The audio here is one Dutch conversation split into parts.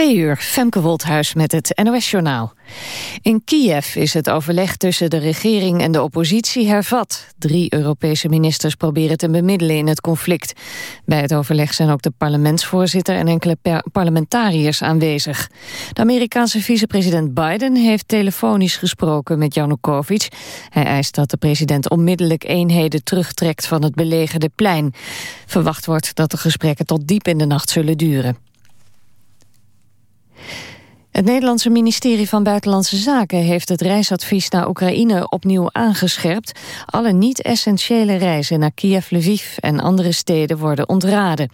Twee uur, Femke Wolthuis met het NOS-journaal. In Kiev is het overleg tussen de regering en de oppositie hervat. Drie Europese ministers proberen te bemiddelen in het conflict. Bij het overleg zijn ook de parlementsvoorzitter en enkele parlementariërs aanwezig. De Amerikaanse vicepresident Biden heeft telefonisch gesproken met Janukovic. Hij eist dat de president onmiddellijk eenheden terugtrekt van het belegerde plein. Verwacht wordt dat de gesprekken tot diep in de nacht zullen duren. Het Nederlandse ministerie van Buitenlandse Zaken heeft het reisadvies naar Oekraïne opnieuw aangescherpt. Alle niet-essentiële reizen naar Kiev, Lviv en andere steden worden ontraden.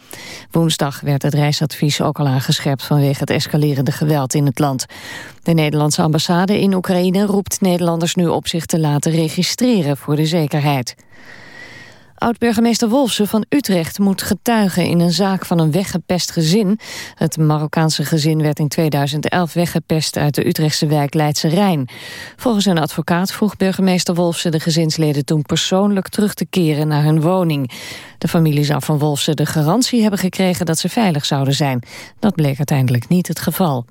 Woensdag werd het reisadvies ook al aangescherpt vanwege het escalerende geweld in het land. De Nederlandse ambassade in Oekraïne roept Nederlanders nu op zich te laten registreren voor de zekerheid. Oud-burgemeester Wolfsen van Utrecht moet getuigen in een zaak van een weggepest gezin. Het Marokkaanse gezin werd in 2011 weggepest uit de Utrechtse wijk Leidse Rijn. Volgens een advocaat vroeg burgemeester Wolfsen de gezinsleden toen persoonlijk terug te keren naar hun woning. De familie zou van Wolfsen de garantie hebben gekregen dat ze veilig zouden zijn. Dat bleek uiteindelijk niet het geval.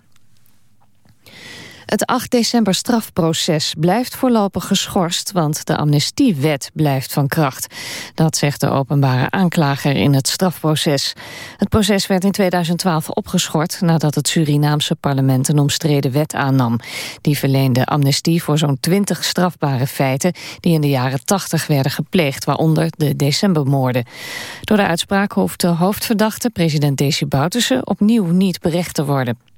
Het 8 december strafproces blijft voorlopig geschorst... want de amnestiewet blijft van kracht. Dat zegt de openbare aanklager in het strafproces. Het proces werd in 2012 opgeschort... nadat het Surinaamse parlement een omstreden wet aannam. Die verleende amnestie voor zo'n 20 strafbare feiten... die in de jaren 80 werden gepleegd, waaronder de decembermoorden. Door de uitspraak hoeft de hoofdverdachte, president Desi Bouterse... opnieuw niet berecht te worden.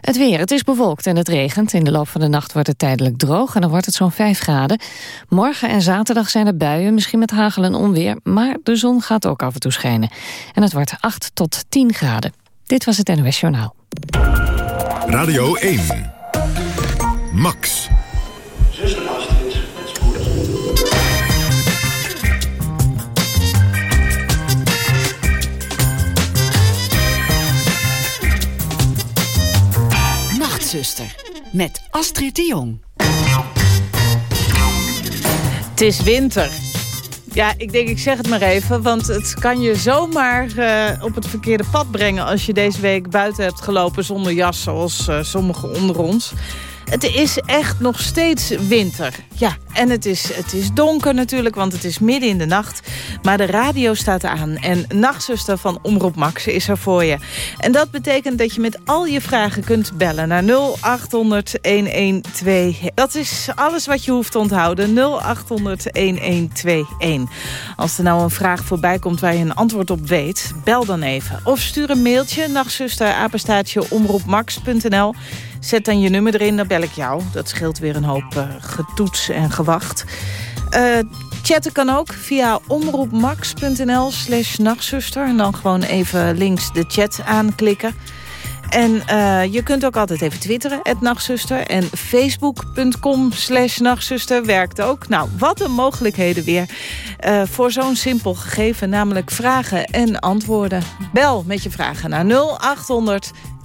Het weer. Het is bewolkt en het regent. In de loop van de nacht wordt het tijdelijk droog en dan wordt het zo'n 5 graden. Morgen en zaterdag zijn er buien, misschien met hagel en onweer. Maar de zon gaat ook af en toe schijnen. En het wordt 8 tot 10 graden. Dit was het NOS Journaal. Radio 1. Max. Met Astrid de Jong. Het is winter. Ja, ik denk, ik zeg het maar even, want het kan je zomaar uh, op het verkeerde pad brengen... als je deze week buiten hebt gelopen zonder jas, zoals uh, sommigen onder ons. Het is echt nog steeds winter. Ja, en het is, het is donker natuurlijk, want het is midden in de nacht. Maar de radio staat aan en nachtzuster van Omroep Max is er voor je. En dat betekent dat je met al je vragen kunt bellen naar 0800-1121. Dat is alles wat je hoeft te onthouden, 0800-1121. Als er nou een vraag voorbij komt waar je een antwoord op weet, bel dan even. Of stuur een mailtje, nachtzuster, apenstaatje, omroepmax.nl... Zet dan je nummer erin, dan bel ik jou. Dat scheelt weer een hoop uh, getoets en gewacht. Uh, chatten kan ook via omroepmax.nl slash nachtzuster. En dan gewoon even links de chat aanklikken. En uh, je kunt ook altijd even twitteren, het nachtzuster. En facebook.com slash nachtzuster werkt ook. Nou, wat een mogelijkheden weer voor zo'n simpel gegeven. Namelijk vragen en antwoorden. Bel met je vragen naar 0800 1121.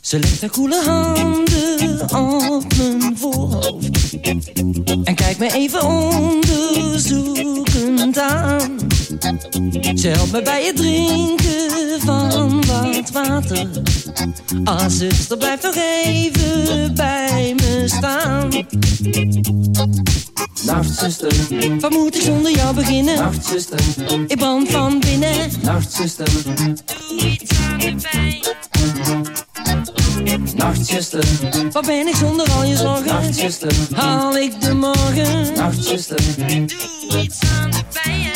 Ze legt haar koele handen op mijn voorhoofd En kijkt me even onderzoekend Ze helpt me bij het drinken van wat water. Ah, zuster, blijf nog even bij me staan. Nachtzuster, wat moet ik zonder jou beginnen? Nachtzuster, ik brand van binnen. Nachtzuster, doe iets aan de pijn. Nachtzuster, wat ben ik zonder al je zorgen? Nachtzuster, haal ik de morgen? Nachtzuster, doe iets aan de pijn.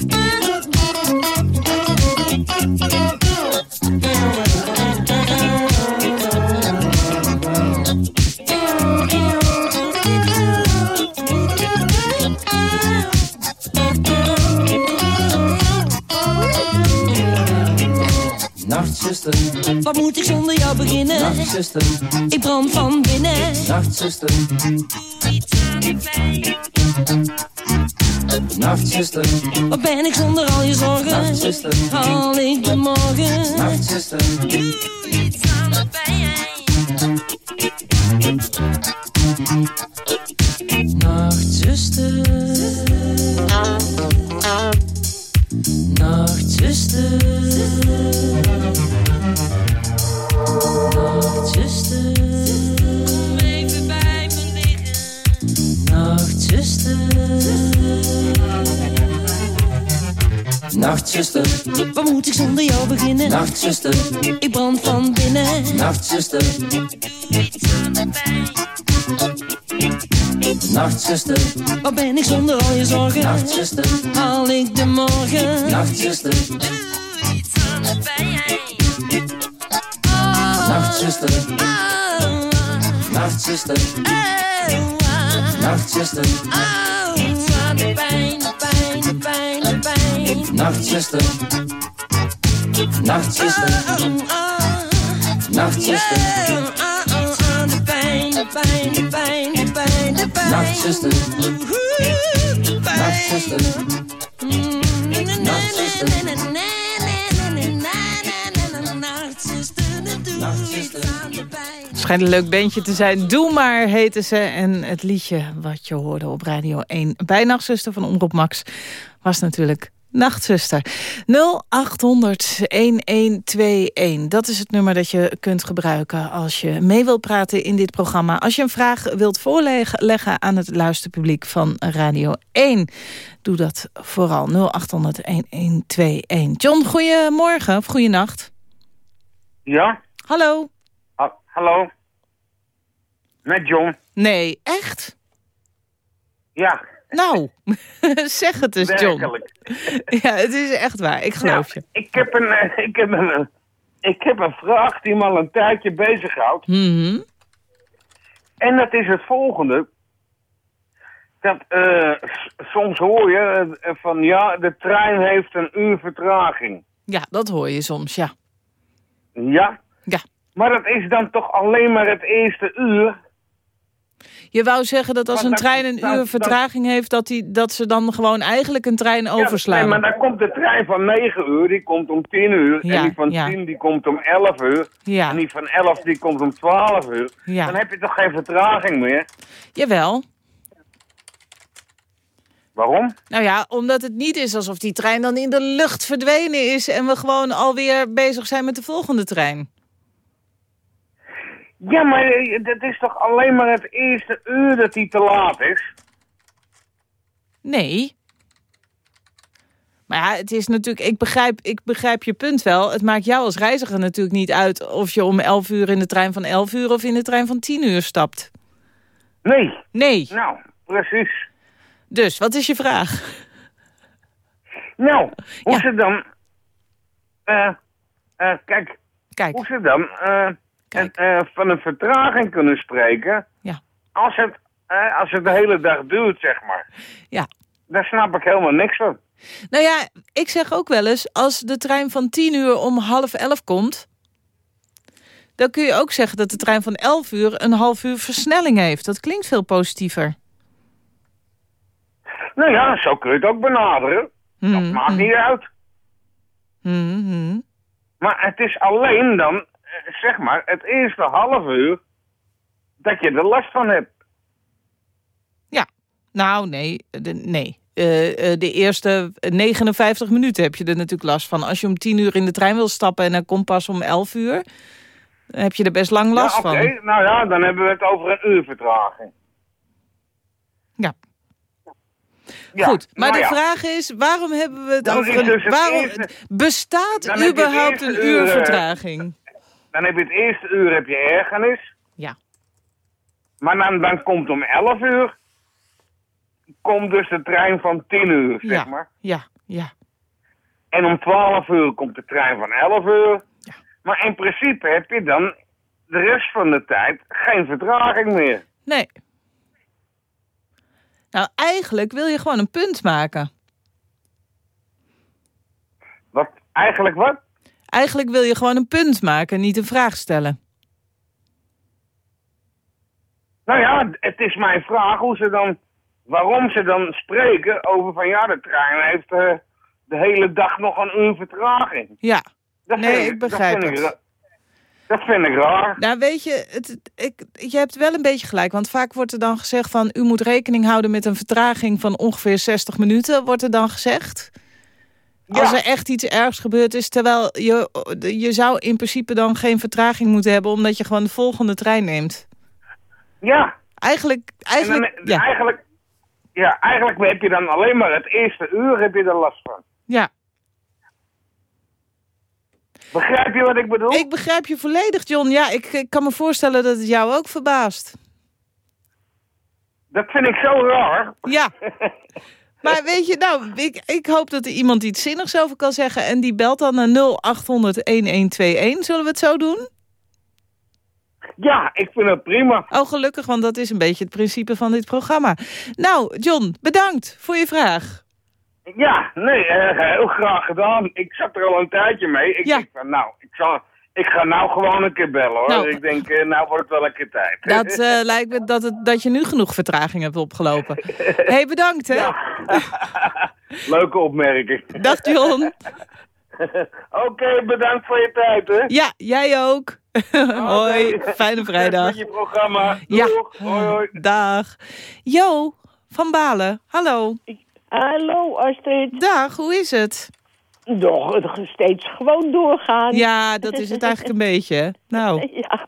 Nachtzuster, wat moet ik zonder jou beginnen? Nachtzuster, ik brand van binnen. Nachtzuster, doe iets aan pijn. Nachtzuster, wat ben ik zonder al je zorgen? Nachtzuster, haal ik de morgen? Nachtzuster, doe iets aan de pijn. Nachtzuster, waar moet ik zonder jou beginnen? Nachtzuster, ik brand van binnen. Nachtzuster. Nachtzuster, waar ben ik zonder al je zorgen? Nachtzuster, haal ik de morgen? Nachtzuster, doe iets pijn. Nachtzuster, Nachtzuster, Nachtzuster, iets de pijn, Nachtzuster, Nachtzuster, Nachtzuster, de pijn, de pijn, de pijn, de pijn, de pijn. Nachtzuster, Nachtzuster, Schijnt een leuk bandje te zijn. Doe maar, heten ze. En het liedje wat je hoorde op Radio 1 bij Nachtzuster van Omroep Max... was natuurlijk Nachtzuster. 0800-1121. Dat is het nummer dat je kunt gebruiken als je mee wilt praten in dit programma. Als je een vraag wilt voorleggen aan het luisterpubliek van Radio 1. Doe dat vooral 0800-1121. John, goedemorgen of goeienacht. Ja, Hallo. ha- hallo. Met John. Nee, echt? Ja, Nou, zeg het eens, John. werkelijk. Ja, het is echt waar. Ik geloof je. Nou, ik heb een, eh, ik heb een, eh, ik heb een vraag die me al een tijdje bezighoudt. Mhm. En dat is het volgende. Dat, eh, soms hoor je van ja, de trein heeft een uur vertraging. Ja, dat hoor je soms, ja. Ja, Ja. maar dat is dan toch alleen maar het eerste uur. Je wou zeggen dat als een trein een uur vertraging heeft... Dat, die, dat ze dan gewoon eigenlijk een trein Ja, overslaan. nee, maar dan komt de trein van 9 uur, die komt om 10 uur. Ja, en die van ja. 10 die komt om 11 uur. En die van 11 die komt om 12 uur. Dan heb je toch geen vertraging meer? Jawel. Waarom? Nou ja, omdat het niet is alsof die trein dan in de lucht verdwenen is... en we gewoon alweer bezig zijn met de volgende trein. Ja, maar eh, dat is toch alleen maar het eerste uur dat die te laat is? Nee. Maar ja, het is natuurlijk, ik begrijp, ik begrijp je punt wel. Het maakt jou als reiziger natuurlijk niet uit... of je om 11 uur in de trein van 11 uur of in de trein van 10 uur stapt. Nee. Nee. Nou, precies. Dus, wat is je vraag? Nou, hoe Ja. ze dan... eh eh, kijk, Kijk, hoe ze dan eh, Kijk. eh, van een vertraging kunnen spreken... ja. als het, eh, als het de hele dag duurt, zeg maar. Ja. Daar snap ik helemaal niks van. Nou ja, ik zeg ook wel eens... als de trein van 10 uur om half 11 komt... dan kun je ook zeggen dat de trein van 11 uur... een half uur versnelling heeft. Dat klinkt veel positiever. Nou ja, zo kun je het ook benaderen. Dat Mhm, maakt niet uit. mhm. Maar het is alleen dan, zeg maar, het eerste half uur dat je er last van hebt. Ja, nou nee, de, nee. Eh, eh, de eerste 59 minuten heb je er natuurlijk last van. Als je om 10 uur in de trein wil stappen en hij komt pas om 11 uur... dan heb je er best lang last ja, van. Nou ja, dan hebben we het over een uur vertraging. Ja. Ja, Goed, maar nou de ja. vraag is, waarom hebben we het Dan over een... dus waarom, eerste- bestaat Dan überhaupt een uur, eh, vertraging? Dan heb je het eerste uur heb je ergernis. Ja. Maar dan, dan komt om 11 uur... komt dus de trein van 10 uur, zeg ja, maar. ja, ja. En om 12 uur komt de trein van 11 uur. Ja. Maar in principe heb je dan de rest van de tijd geen vertraging meer. Nee. Nou, eigenlijk wil je gewoon een punt maken. Wat, eigenlijk wat? Eigenlijk wil je gewoon een punt maken, niet een vraag stellen. Nou ja, het is mijn vraag hoe ze dan, waarom ze dan spreken over van ja, de trein heeft eh, de hele dag nog een uur vertraging. Ja. Dat Nee, ik begrijp dat vind het. Dat vind ik raar. Nou, weet je, het- ik, je hebt wel een beetje gelijk. Want vaak wordt er dan gezegd van... u moet rekening houden met een vertraging van ongeveer 60 minuten, wordt er dan gezegd. Als Ja. er echt iets ergs gebeurd is, terwijl je, je zou in principe dan geen vertraging moeten hebben... omdat je gewoon de volgende trein neemt. Ja, Eigenlijk, dan, eigenlijk, ja, eigenlijk, ja, eigenlijk heb je dan alleen maar het eerste uur heb je er last van. ja. Begrijp je wat ik bedoel? Ik begrijp je volledig, John. Ja, ik, ik kan me voorstellen dat het jou ook verbaast. Dat vind ik zo raar. Ja. Maar weet je, nou, ik, ik hoop dat er iemand iets zinnigs over kan zeggen. En die belt dan naar 0800-1121. Zullen we het zo doen? Ja, ik vind het prima. Oh, gelukkig, want dat is een beetje het principe van dit programma. Nou, John, bedankt voor je vraag. Ja, nee, eh, heel graag gedaan. Ik zat er al een tijdje mee. Ik Ja. denk van, nou, ik, zal, ik ga nou gewoon een keer bellen hoor. Nou. ik denk, eh, nou wordt het wel een keer tijd. Dat eh, lijkt me dat, het, dat je nu genoeg vertraging hebt opgelopen. Hé, hey, bedankt hè. Leuke opmerking. Dag John. Oké, bedankt voor je tijd hè. Ja, jij ook. hoi, fijne vrijdag. Met je programma. Ja. Hoi. Dag. Jo, van Balen, hallo. Hallo Astrid. Dag, hoe is het? Nog steeds gewoon doorgaan. Ja, dat is het eigenlijk een beetje. Nou, Ja.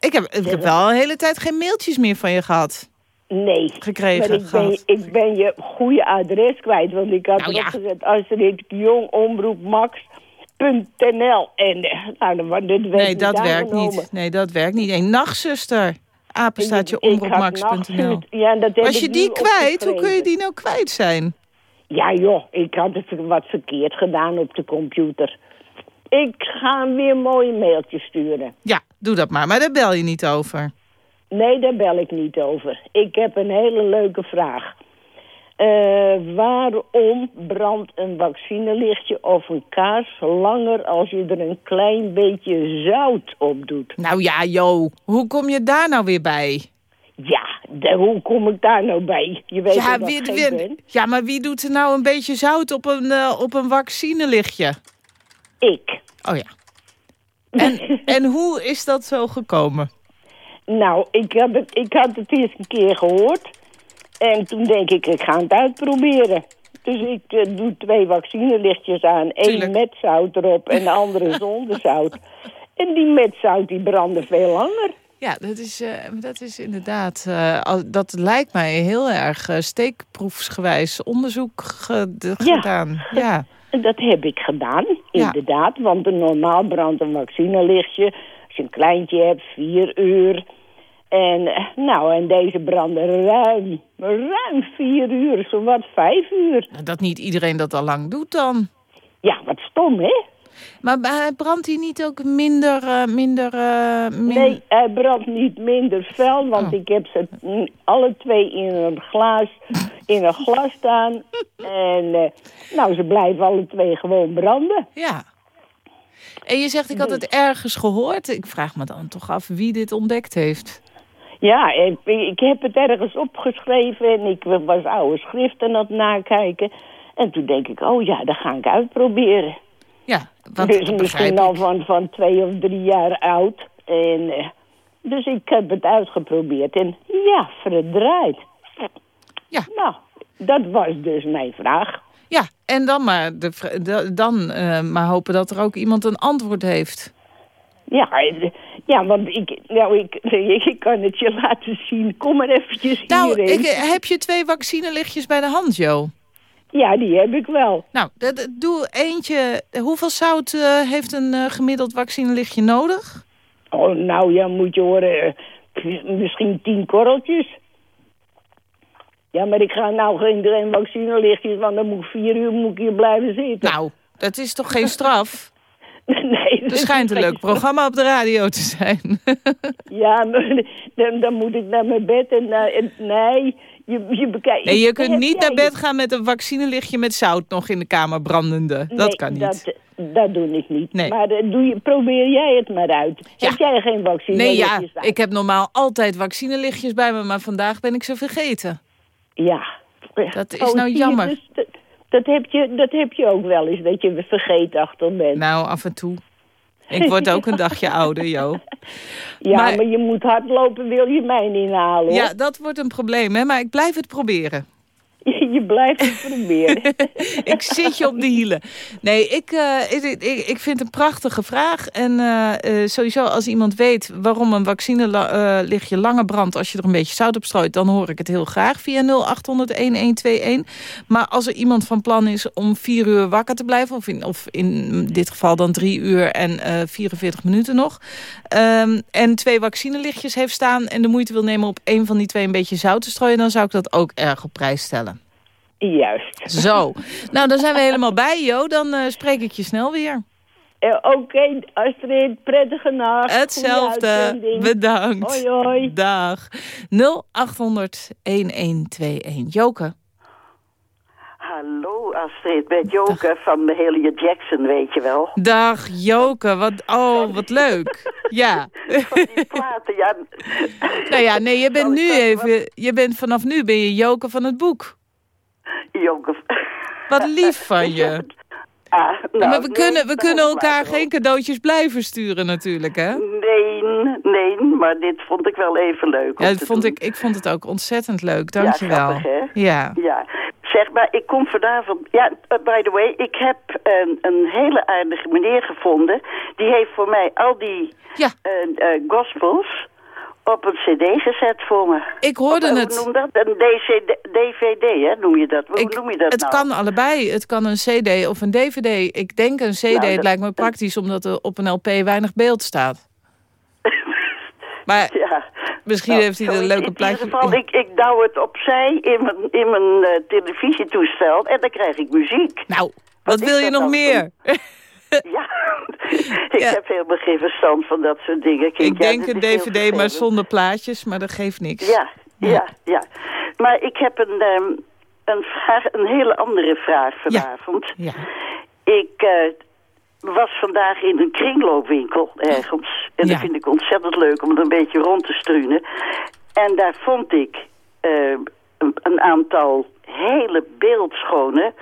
ik heb, ik heb wel een hele tijd geen mailtjes meer van je gehad. Nee. Gekregen, Maar ik ben, ik ben je goede adres kwijt. Want ik had Nou, erop ja. gezet Astrid Jong Omroep Max.nl. En eh, nou, werd Nee, dat werkt niet. Nee, dat werkt niet. Een nachtzuster. Apenstaatje omroepmax.nl. Ja, dat heb Was je ik die kwijt? Hoe kun je die nou kwijt zijn? Ja joh, ik had het wat verkeerd gedaan op de computer. Ik ga hem weer mooie mailtjes sturen. Ja, doe dat maar. Maar daar bel je niet over. Nee, daar bel ik niet over. Ik heb een hele leuke vraag. Eh, waarom brandt een vaccinelichtje of een kaars langer als je er een klein beetje zout op doet? Nou ja, Jo. Hoe kom je daar nou weer bij? Ja, de- hoe kom ik daar nou bij? Je weet Ja, wie, ja, maar wie doet er nou een beetje zout op een, eh, op een vaccinelichtje? Ik. Oh ja. En, en hoe is dat zo gekomen? Nou, ik, heb het, ik had het eerst een keer gehoord. En toen denk ik, ik ga het uitproberen. Dus ik eh, doe twee vaccinelichtjes aan. Eén met zout erop en de andere zonder zout. En die met zout die brandde veel langer. Ja, dat is, eh, dat is inderdaad... eh, dat lijkt mij heel erg eh, steekproefsgewijs onderzoek ge- Ja. gedaan. Ja. Dat heb ik gedaan, Ja. inderdaad. Want een normaal brandt een vaccinelichtje. Als je een kleintje hebt, vier uur. En nou, en deze brandde ruim, ruim vier uur, zowat vijf uur. Nou, Dat niet iedereen dat al lang doet dan. Ja, wat stom, hè? Maar brandt hij niet ook minder... eh, minder eh, min- Nee, hij brandt niet minder fel, want Oh. ik heb ze alle twee in een glas, in een glas staan. En eh, nou, ze blijven alle twee gewoon branden. Ja. En je zegt, ik had het ergens gehoord. Ik vraag me dan toch af wie dit ontdekt heeft. Ja, ik, ik heb het ergens opgeschreven en ik was oude schriften aan het nakijken. En toen denk ik, oh ja, dat ga ik uitproberen. Ja, want dus misschien al van, van twee of drie jaar oud. En, eh, dus ik heb het uitgeprobeerd en ja, verdraaid. Ja. Nou, dat was dus mijn vraag. Ja, en dan maar, de, dan, eh, maar hopen dat er ook iemand een antwoord heeft. Ja, eh, ja want ik, nou, ik, ik kan het je laten zien. Kom maar eventjes Nou, hierheen. ik, heb je twee vaccinelichtjes bij de hand, Jo? Ja, die heb ik wel. Nou, doe eentje. Hoeveel zout eh, heeft een eh, gemiddeld vaccinelichtje nodig? Oh, nou ja, moet je horen. eh, misschien tien korreltjes. Ja, maar ik ga nou geen, geen vaccinelichtjes, want dan moet ik vier uur moet ik hier blijven zitten. Nou, dat is toch geen straf? nee, Er schijnt een leuk programma op de radio te zijn. Ja, maar dan, dan moet ik naar mijn bed en, en nee, je, je bekijkt... Nee, je kunt niet naar bed gaan met een vaccinelichtje met zout nog in de kamer brandende. Dat Nee, kan niet. Dat, dat doe ik niet. Nee. Maar eh, doe je, probeer jij het maar uit. Ja. Heb jij geen vaccin? Nee, ja, ik heb normaal altijd vaccinelichtjes bij me, maar vandaag ben ik ze vergeten. Ja. Dat is Oh, nou je, jammer. dus dat, dat, heb je, dat heb je ook wel eens, dat je vergeetachtig bent. Nou, af en toe. Ik word ook een dagje ouder, Jo. ja, maar- maar, je moet hardlopen, wil je mij niet halen, hoor. Ja, dat wordt een probleem, hè? maar ik blijf het proberen. Je, blijft proberen. ik zit je op de hielen. Nee, ik, eh, ik, ik, ik vind het een prachtige vraag. En eh, eh, sowieso als iemand weet waarom een vaccinelichtje langer brandt... als je er een beetje zout op strooit, dan hoor ik het heel graag via 0800-1121. Maar als er iemand van plan is om vier uur wakker te blijven... of in, of in dit geval dan drie uur en eh 44 minuten nog... ehm, en twee vaccinelichtjes heeft staan... en de moeite wil nemen op één van die twee een beetje zout te strooien... dan zou ik dat ook erg op prijs stellen. Juist. Zo. Nou, dan zijn we helemaal bij, Jo. Dan eh, spreek ik je snel weer. Eh, Oké, Astrid, prettige nacht. Hetzelfde. Bedankt. Hoi, hoi. Dag. 0800 1121. Joke. Hallo Astrid, met Joke van de hele Jackson, weet je wel. Dag Joke. Wat, oh, wat leuk. Ja. Van die platen, ja. Nou ja, nee, je bent nu even... Je bent vanaf nu ben je Joke van het boek. Wat- lief van je. Ah, nou, maar we kunnen, we kunnen elkaar geen cadeautjes blijven sturen natuurlijk, hè? Nee, nee, maar dit vond ik wel even leuk Ja, vond doen. ik, ik vond het ook ontzettend leuk. Dank je Ja, wel. grappig, hè? Ja. Ja, zeg maar, ik kom vanavond... Ja, uh, by the way, ik heb een, een hele aardige meneer gevonden. Die heeft voor mij al die Ja. eh, eh, gospels op een cd gezet voor me. Ik hoorde het. Hoe noem dat? Een DCD, DVD, hè, noem je dat? Hoe Ik- noem je dat het nou? kan allebei. Het kan een cd of een dvd. Ik denk een cd. Nou, het lijkt me praktisch omdat er op een LP weinig beeld staat. Maar Ja. misschien Nou, heeft hij een in- leuke in plaatje. ieder geval, ik, ik douw het opzij in mijn, in mijn eh, televisietoestel en dan krijg ik muziek. Nou, wat is wil je nog meer? Ja, ik Ja. heb helemaal geen verstand van dat soort dingen. ik Ja, denk een dvd, maar zonder plaatjes. Maar dat geeft niks. Ja, ja, ja. Maar ik heb een, ehm, een, vraag, een hele andere vraag vanavond. Ja. Ik eh, was vandaag in een kringloopwinkel ergens. En dat vind ik ontzettend leuk om er een beetje rond te struinen. En daar vond ik eh, een, een aantal hele beeldschone...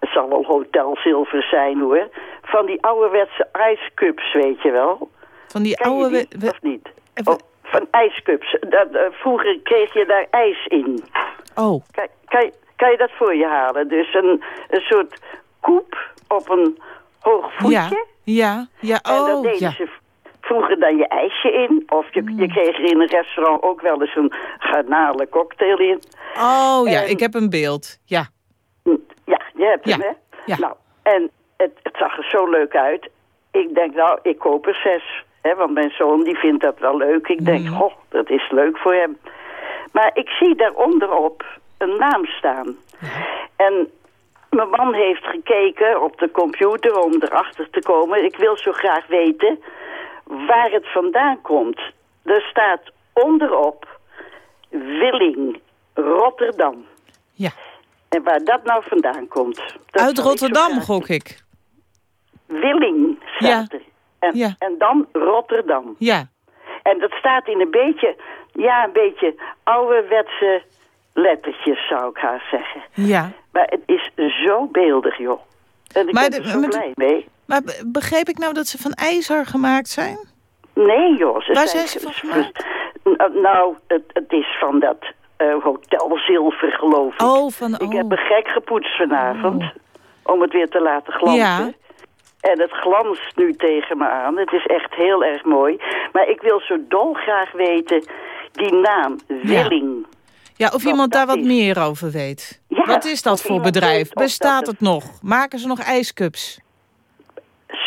Het zal wel hotelzilver zijn hoor. Van die ouderwetse ice cups, weet je wel. Van die oude... die, of niet? Even- Oh, van ijscups. Dat, eh, vroeger kreeg je daar ijs in. Oh, Kan, kan, je- kan je dat voor je halen? Dus een, een soort koep op een hoog voetje. ja. Ja, ja. En daar Oh, deden ja. ze vroeger dan je ijsje in. Of je, je kreeg er in een restaurant ook wel eens een garnalen cocktail in. Oh, ja. En- Ik heb een beeld. Ja. Ja, je hebt Ja, hem, hè? ja. Nou, en het, het zag er zo leuk uit. Ik denk, nou, ik koop er zes. Hè, want mijn zoon die vindt dat wel leuk. Ik denk, Mhm. oh, dat is leuk voor hem. Maar ik zie daaronderop een naam staan. En mijn man heeft gekeken op de computer om erachter te komen. Ik wil zo graag weten waar het vandaan komt. Er staat onderop Willing, Rotterdam. ja. En waar dat nou vandaan komt. Uit Rotterdam, gok ik. Willing staat er. En, Ja. en dan Rotterdam. Ja. En dat staat in een beetje, ja, een beetje ouderwetse lettertjes, zou ik haar zeggen. Ja. Maar het is zo beeldig, joh. En ik Maar ben er zo blij mee. Maar be- begreep ik nou dat ze van ijzer gemaakt zijn? Nee, joh. Ze Waar zijn ze van gemaakt? N- Nou, het, het is van dat eh, Hotel Zilver, geloof ik. Oh, van... Ik oh. heb me gek gepoetst vanavond. Om het weer te laten glanzen. Ja. En het glanst nu tegen me aan. Het is echt heel erg mooi. Maar ik wil zo dolgraag weten, die naam, Willing. Ja, of Wat iemand daar wat is. meer over weet. Ja, wat is dat voor bedrijf? Bestaat het nog? Maken ze nog ijscups?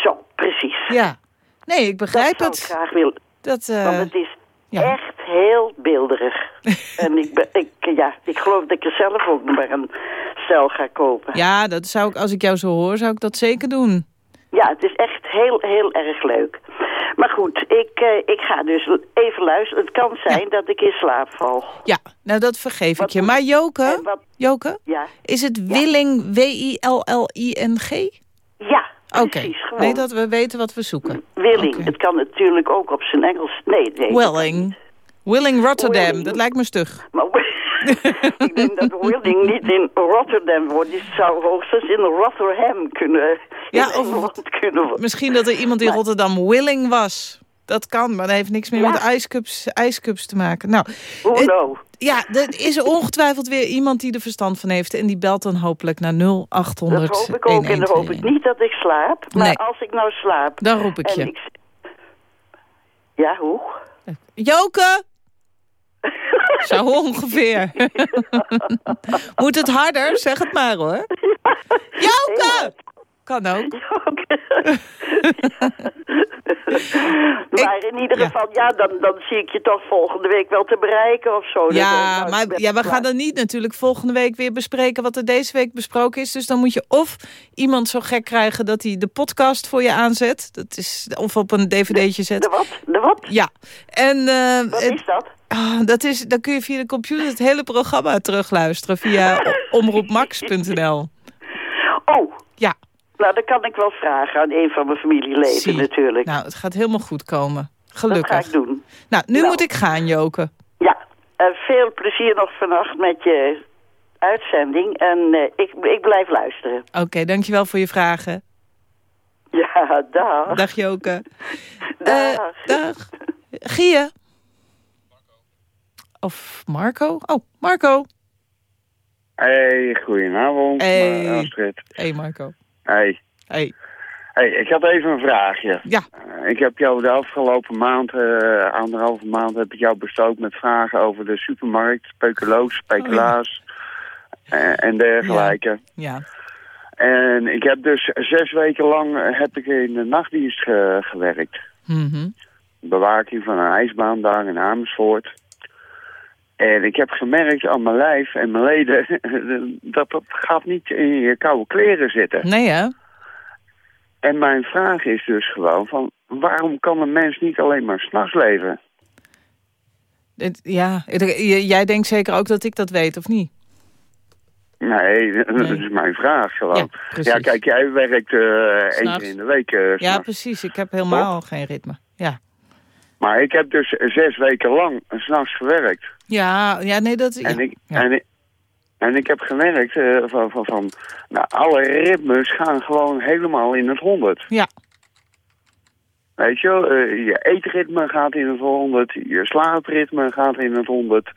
Zo, precies. Ja. Nee, ik begrijp dat zou ik het. graag willen. Dat, eh, Want het is ja. echt heel beelderig. en ik, ben, ik, ja, ik geloof dat ik er zelf ook nog maar een stel ga kopen. Ja, dat zou ik, als ik jou zo hoor, zou ik dat zeker doen. Ja, het is echt heel, heel erg leuk. Maar goed, ik, eh, ik ga dus even luisteren. Het kan zijn dat ik in slaap val. Ja, nou dat vergeef Wat ik je. Maar Joke, wat- Joke, Ja, is het Willing, W-I-L-L-I-N-G? ja Oké, gewoon. nee, dat we weten wat we zoeken. Willing. Het kan natuurlijk ook op zijn Engels. Nee, nee. Willing. Willing Rotterdam, Willing. dat lijkt me stug. Maar ik denk dat Willing niet in Rotterdam wordt. Die zou hoogstens in Rotherham kunnen, Ja, in of- kunnen worden. Misschien dat er iemand in Maar- Rotterdam willing was. Dat kan, maar dat heeft niks meer Ja. met ijscups, ijscups te maken. Nou, het- knows? ja, er is ongetwijfeld weer iemand die er verstand van heeft. En die belt dan hopelijk naar 0800 Dat hoop ik ook. En dan hoop ik 1121. niet dat ik slaap. Maar Nee. als ik nou slaap... Dan roep ik en je. ik... Ja, hoe? Joke! Zo ongeveer. Moet het harder? Zeg het maar hoor. Joke! Kan ook. maar in ieder geval, ja, dan, dan zie ik je toch volgende week wel te bereiken of zo. Ja, maar ja, we gaan dan niet natuurlijk volgende week weer bespreken wat er deze week besproken is. Dus dan moet je of iemand zo gek krijgen dat hij de podcast voor je aanzet. Dat is, of op een dvd'tje zet. De wat? De wat? Ja, en eh, Wat is dat? ah, dat is, dan kun je via de computer het hele programma terugluisteren via omroepmax.nl. Oh, Ja, nou, dan kan ik wel vragen aan een van mijn familieleden zie. natuurlijk. Nou, het gaat helemaal goed komen. dat ga Gelukkig. ik doen. Nou, nu Nou. moet ik gaan, Joke. Ja, eh, veel plezier nog vannacht met je uitzending. En eh, ik, ik blijf luisteren. Oké, dankjewel voor je vragen. Ja, dag. Dag Joke. Dag. Eh, dag. Gie. Of Marco? Oh, Marco. Hey, goedenavond, Hey. Astrid. Hey Marco. Hey. Hey. hey, ik had even een vraagje. Ja. Eh, ik heb jou de afgelopen maand, eh anderhalve maand, heb ik jou bestookt met vragen over de supermarkt, speculoos, speculaas eh, en dergelijke. Ja. En ik heb dus zes weken lang heb ik in de nachtdienst ge- gewerkt. Mhm. Bewaking van een ijsbaan daar in Amersfoort. En ik heb gemerkt aan mijn lijf en mijn leden dat dat gaat niet in je koude kleren zitten. Nee hè? En mijn vraag is dus gewoon van waarom kan een mens niet alleen maar s'nachts leven? Ja, jij denkt zeker ook dat ik dat weet, of niet? Nee, dat Nee. is mijn vraag gewoon. Ja, kijk, jij werkt eh één keer in de week. eh, Ja, precies. Ik heb helemaal geen ritme. Ja. maar ik heb dus zes weken lang s'nachts gewerkt. Ja, ja nee, dat... En, ik, ja. en, ik, en ik heb gemerkt eh, van, van, van nou, alle ritmes gaan gewoon helemaal in het honderd. Ja. Weet je, wel, eh, je eetritme gaat in het honderd, je slaapritme gaat in het honderd.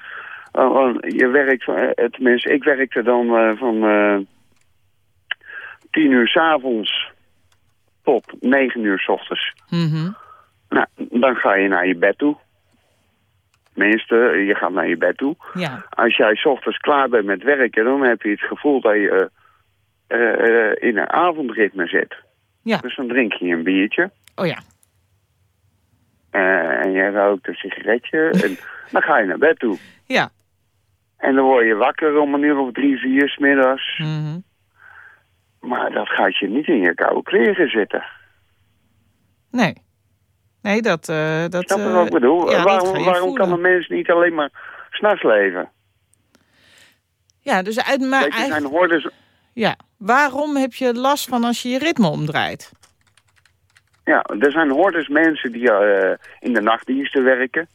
Uh, want je werkt, van- eh, tenminste, ik werkte dan eh, van eh, tien uur s'avonds tot negen uur s ochtends. Mhm. Nou, dan ga je naar je bed toe. Tenminste, je gaat naar je bed toe. Ja. Als jij 's ochtends klaar bent met werken, dan heb je het gevoel dat je eh, eh, in een avondritme zit. Ja. Dus dan drink je een biertje. Oh ja. eh, en je rookt een sigaretje. en dan ga je naar bed toe. Ja. En dan word je wakker om een uur of drie, vier smiddags. Mhm. Maar dat gaat je niet in je koude kleren zitten. Nee. Nee, dat... eh dat Snap je eh, wat ik bedoel? ja, dat ga waarom waarom kan een mens niet alleen maar s'nachts leven? Ja, dus uit Kijk, er zijn hordes... Ja. Waarom heb je last van als je je ritme omdraait? Ja, er zijn hordes mensen die eh, in de nachtdiensten werken.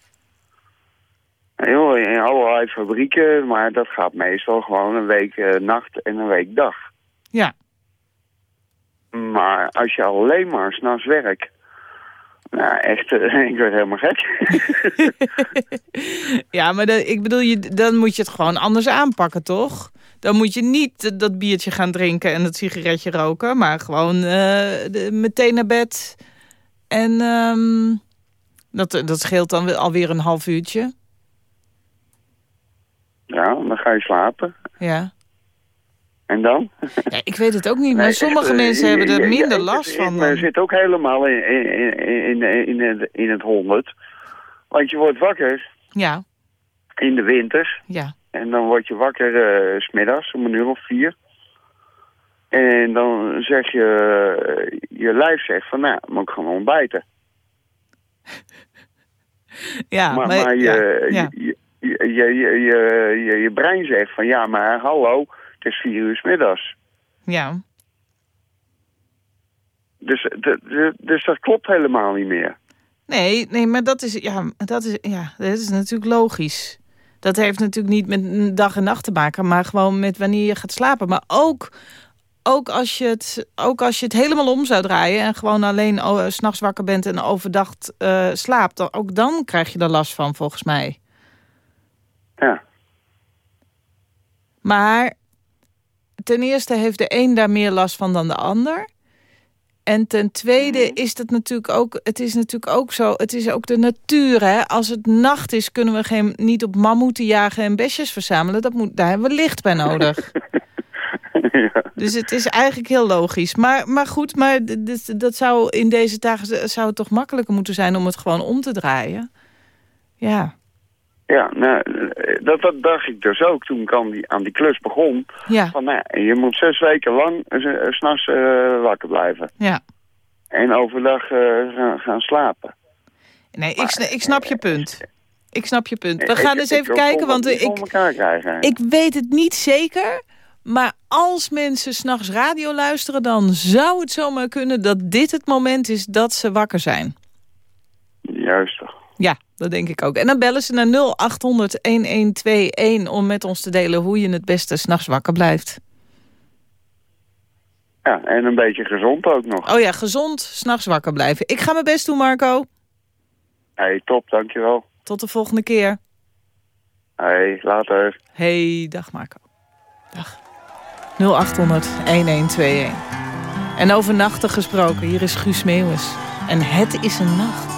Heel, in allerlei fabrieken, maar dat gaat meestal gewoon een week eh, nacht en een week dag. Ja. Maar als je alleen maar s'nachts werkt... Nou, echt, eh, ik word helemaal gek. ja, maar dat, ik bedoel, je, dan moet je het gewoon anders aanpakken, toch? Dan moet je niet dat biertje gaan drinken en dat sigaretje roken... maar gewoon eh, de- meteen naar bed. En ehm, dat, dat scheelt dan weer- alweer een half uurtje. ja, dan ga je slapen. Ja. En dan? ja ik weet het ook niet, maar Nee, sommige echt, eh, mensen hebben er minder last van. dan. zit ook helemaal in, in, in, in, in, het, in het honderd. Want je wordt wakker Ja, in de winters. ja. En dan word je wakker s smiddags om een uur of vier. En dan zeg je, je lijf zegt van, nou, moet ik gaan ontbijten. Ja, maar maar je, ja, ja. Je, je, je, je, je, je, je brein zegt van, ja, maar hallo, het is vier uur middags. ja. Dus, d- d- dus dat klopt helemaal niet meer. Nee, nee, maar dat is, ja, dat, is, ja, dat is natuurlijk logisch. Dat heeft natuurlijk niet met dag en nacht te maken... maar gewoon met wanneer je gaat slapen. Maar ook, ook, als, je het, ook als je het helemaal om zou draaien... en gewoon alleen oh, 's s'nachts wakker bent en overdag eh, slaapt... Dan, ook dan krijg je er last van, volgens mij. Ja. Maar ten eerste heeft de een daar meer last van dan de ander. En ten tweede is dat natuurlijk ook, het is natuurlijk ook zo, het is ook de natuur. Hè? Als het nacht is, kunnen we geen, niet op mammoeten jagen en besjes verzamelen. Dat moet, daar hebben we licht bij nodig. ja. Dus het is eigenlijk heel logisch. Maar, maar goed, maar dat zou in deze dagen zou het toch makkelijker moeten zijn om het gewoon om te draaien. Ja, Ja, nou, eh, dat, dat dacht ik dus ook toen ik aan die, aan die klus begon. ja, Van, nou, je moet zes weken lang eh, s s'nachts eh, wakker blijven. ja. En overdag eh, gaan, gaan slapen. Nee, ik, ik snap je punt. Ik snap je punt. We gaan ik- eens even kijken, want ik. Ik weet het niet zeker. Maar als mensen s'nachts radio luisteren... dan zou het zomaar kunnen dat dit het moment is dat ze wakker zijn. Ja, dat denk ik ook. En dan bellen ze naar 0800-1121... om met ons te delen hoe je het beste s'nachts wakker blijft. Ja, en een beetje gezond ook nog. Oh ja, gezond s'nachts wakker blijven. Ik ga mijn best doen, Marco. hey, top, dankjewel. Tot de volgende keer. hey, later. Hey, dag Marco. Dag. 0800-1121. En over nachten gesproken, hier is Guus Meeuwis. En het is een nacht.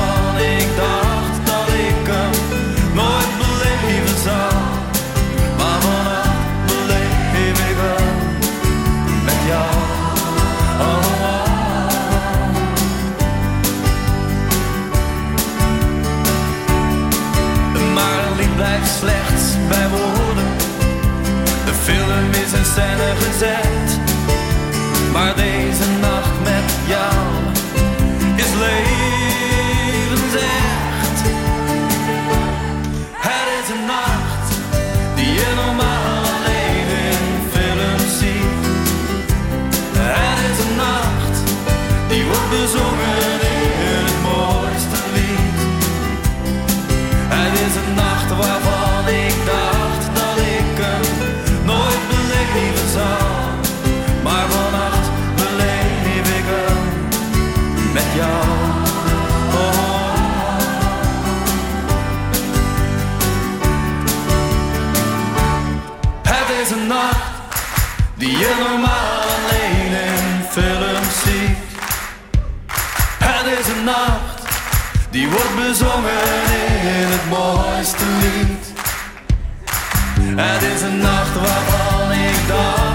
scène gezet. Maar deze nacht met jou is levensecht. Het is een nacht die je normaal alleen in films ziet. Het is een nacht die wordt bezongen in het mooiste lied. Het is een nacht waarvan die je normaal alleen in films ziet. Het is een nacht die wordt bezongen in het mooiste lied. Het is een nacht waarvan ik dacht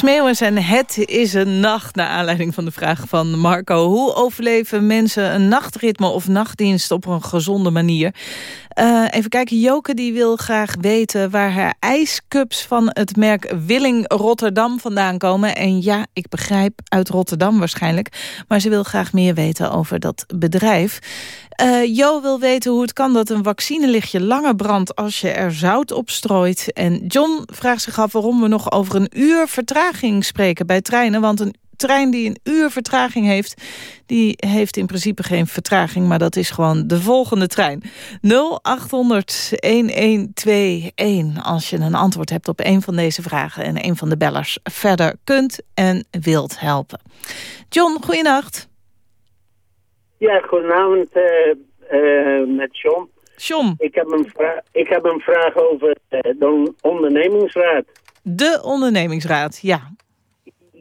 Guus en Het is een nacht... naar aanleiding van de vraag van Marco. Hoe overleven mensen een nachtritme of nachtdienst op een gezonde manier? Eh, even kijken, Joke die wil graag weten... waar haar ijscups van het merk Willing Rotterdam vandaan komen. En ja, ik begrijp, uit Rotterdam waarschijnlijk. Maar ze wil graag meer weten over dat bedrijf. Eh, jo wil weten hoe het kan dat een vaccinelichtje langer brandt... als je er zout op strooit. En John vraagt zich af waarom we nog over een uur vertraging spreken bij treinen. Want een trein die een uur vertraging heeft... die heeft in principe geen vertraging, maar dat is gewoon de volgende trein. 0800-1121 als je een antwoord hebt op een van deze vragen... en een van de bellers verder kunt en wilt helpen. John, goeienacht. Ja, goedenavond eh, eh, met John. John. Ik heb een, vra ik heb een vraag over eh, de ondernemingsraad. De ondernemingsraad, ja.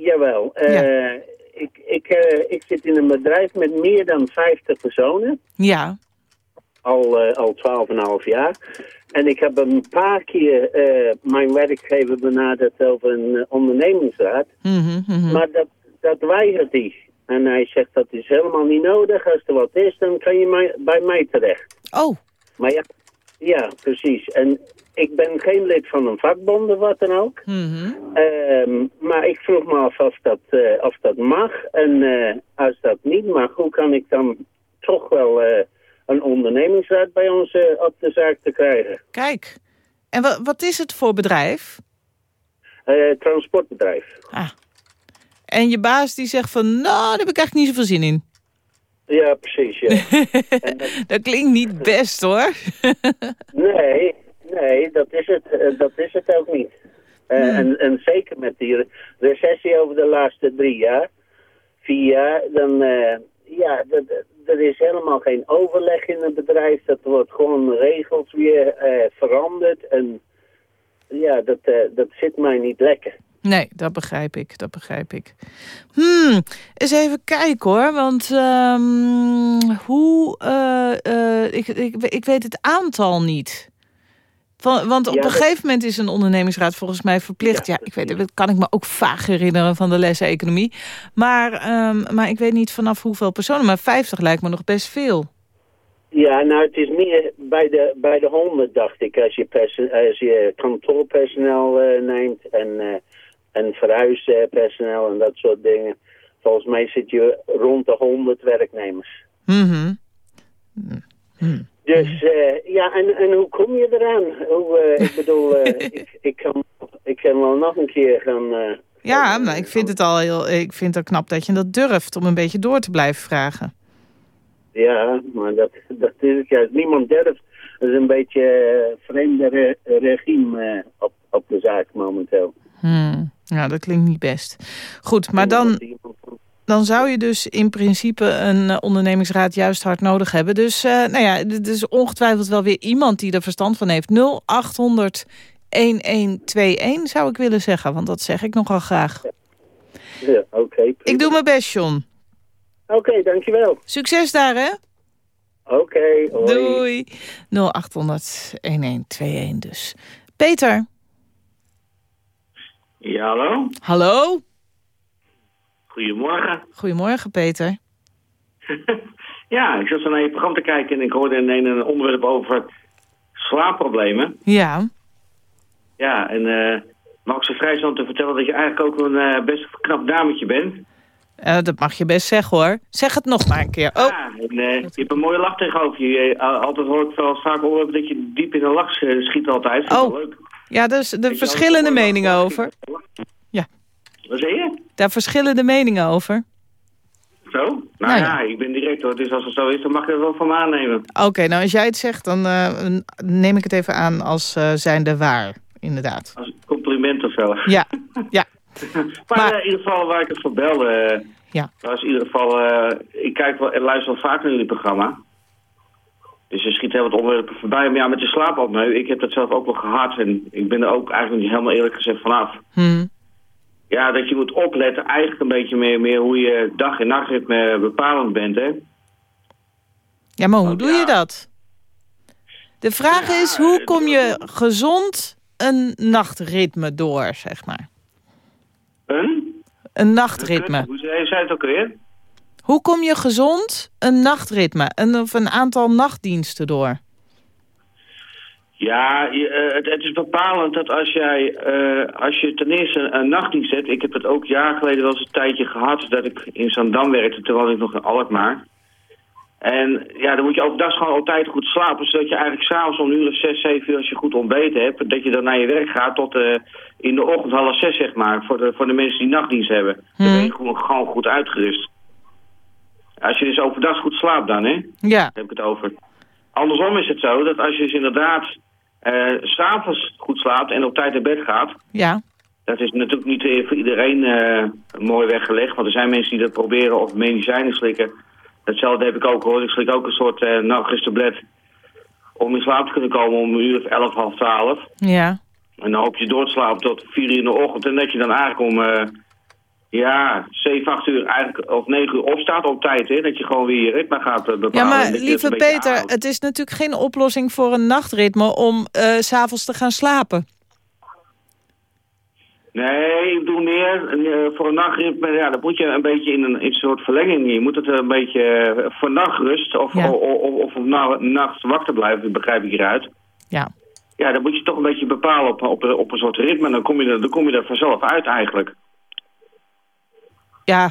Jawel. eh, ik, ik, eh, ik zit in een bedrijf met meer dan 50 personen. Ja. Al, eh, al 12,5 jaar. En ik heb een paar keer mijn werkgever benaderd over een ondernemingsraad. Mhm, mhm. Maar dat, dat weigert hij. En hij zegt dat is helemaal niet nodig. Als er wat is, dan kan je bij mij terecht. Oh. Maar ja, ja, precies. En ik ben geen lid van een vakbond of wat dan ook. Mhm. Ehm, maar ik vroeg me af of dat, eh, of dat mag. En eh, als dat niet mag, hoe kan ik dan toch wel eh, een ondernemingsraad bij ons op de zaak te krijgen? Kijk. En wa wat is het voor bedrijf? Transportbedrijf. Ah. En je baas die zegt van, nou, daar heb ik eigenlijk niet zoveel zin in. Ja, precies, ja. dat klinkt niet best, hoor. Nee, nee, dat is het, eh, dat is het ook niet. Eh, Hmm. en, en zeker met die re- recessie over de laatste drie jaar, vier jaar, dan, eh, ja, er is helemaal geen overleg in het bedrijf. Dat wordt gewoon regels weer veranderd. En ja, dat, dat zit mij niet lekker. Nee, dat begrijp ik, dat begrijp ik. Hmm, eens even kijken hoor, want ehm, hoe, eh, eh, ik, ik, ik weet het aantal niet. Van, want op Ja, een gegeven moment is een ondernemingsraad volgens mij verplicht. Ja, ik weet, dat kan ik me ook vaag herinneren van de lessen economie. Maar, ehm, maar ik weet niet vanaf hoeveel personen, maar 50 lijkt me nog best veel. Ja, nou, het is meer bij de, bij de honderd, dacht ik, als je, als je kantoorpersoneel eh, neemt en, en verhuispersoneel en dat soort dingen. Volgens mij zit je rond de 100 werknemers. Mhm. Dus eh, ja, en, en hoe kom je eraan? Hoe, eh, ik bedoel, eh, ik, ik, kan, ik kan wel nog een keer gaan... eh, Ja, maar ik vind het al heel, ik vind het knap dat je dat durft om een beetje door te blijven vragen. ja, maar dat, dat is het juist. Niemand durft. Dat is een beetje eh, vreemde re- regime eh, op, op de zaak momenteel. Hmm. Ja, dat klinkt niet best. Goed, maar dan... dan zou je dus in principe een eh, ondernemingsraad juist hard nodig hebben. Dus eh, nou ja, het is ongetwijfeld wel weer iemand die er verstand van heeft. 0800 1121 zou ik willen zeggen, want dat zeg ik nogal graag. Ja, oké. Ik doe mijn best, John. Oké, dankjewel. Succes daar, hè? Oké, hoi. Doei. 0800 1121 dus. Peter. Ja, hallo? Hallo. Goedemorgen. Goedemorgen, Peter. Ja, ik zat zo naar je programma te kijken en ik hoorde ineens een onderwerp over slaapproblemen. Ja. Ja, en eh mag ik zo vrij zijn om te vertellen dat je eigenlijk ook een eh, best knap dametje bent? Eh, dat mag je best zeggen, hoor. Zeg het nog maar een keer. Oh, Ja, en, je hebt een mooie lach tegenover je. Altijd hoor ik wel vaak horen dat je diep in de lach schiet altijd. Vind Oh. leuk. ja, dus er je, verschillende meningen over. Wat zeg je? Daar verschillende meningen over. Zo? Nou, Nou ja. ja. ik ben director, dus als het zo is, dan mag je het wel van me aannemen. Oké, nou als jij het zegt, dan eh, neem ik het even aan als eh zijnde waar, inderdaad. Als compliment of zo. Ja, ja. Maar, Maar- eh, in ieder geval waar ik het voor belde, Ja. was in ieder geval, ik kijk wel en luister wel vaak naar jullie programma. Dus er schiet heel wat onderwerpen voorbij. Maar ja, met de slaapapneu, ik heb dat zelf ook wel gehad. En ik ben er ook eigenlijk niet helemaal eerlijk gezegd vanaf. Hm. Ja, dat je moet opletten eigenlijk een beetje meer, meer hoe je dag- en nachtritme bepalend bent, hè. Ja, maar hoe Want doe ja. je dat? De vraag Ja, is, hoe kom je gezond een nachtritme door, zeg maar? Een? Een nachtritme. Hoe zei je zei het ook weer? Hoe kom je gezond een nachtritme, een, of een aantal nachtdiensten door? Ja, je, eh, het, het is bepalend dat als jij, eh, als je ten eerste een nachtdienst zet... Ik heb het ook jaar geleden wel eens een tijdje gehad dat ik in Zandam werkte, terwijl ik nog in Alkmaar. En ja, dan moet je overdag gewoon altijd goed slapen, zodat je eigenlijk s'avonds om een uur of zes, zeven uur, als je goed ontbeten hebt, dat je dan naar je werk gaat tot eh, in de ochtend half zes, zeg maar, voor de, voor de mensen die nachtdienst hebben. Dan ben je gewoon, gewoon goed uitgerust. Als je dus overdag goed slaapt dan, hè? Ja, Daar heb ik het over. Andersom is het zo dat als je dus inderdaad s s'avonds goed slaapt en op tijd naar bed gaat... ja, dat is natuurlijk niet eh, voor iedereen eh, mooi weggelegd. Want er zijn mensen die dat proberen of medicijnen slikken. Datzelfde heb ik ook hoor. Ik slik ook een soort uh, om in slaap te kunnen komen om een uur of elf, half twaalf. ja. En dan hoop je door te slapen tot vier uur in de ochtend. En dat je dan eigenlijk om... eh, ja, 7, 8 uur eigenlijk, of 9 uur opstaat op tijd, hè. Dat je gewoon weer je ritme gaat eh, bepalen. Ja, maar dat dat lieve Peter, het is natuurlijk geen oplossing voor een nachtritme om eh, s s'avonds te gaan slapen. Nee, ik bedoel meer eh, voor een nachtritme. Ja, dan moet je een beetje in een, in een soort verlenging. Je moet het een beetje eh, voor nachtrust of, Ja. of, of, of na, nacht wakker blijven, begrijp ik hieruit. Ja. Ja, dan moet je toch een beetje bepalen op, op, op een soort ritme. Dan kom je er, dan kom je er vanzelf uit eigenlijk. Ja,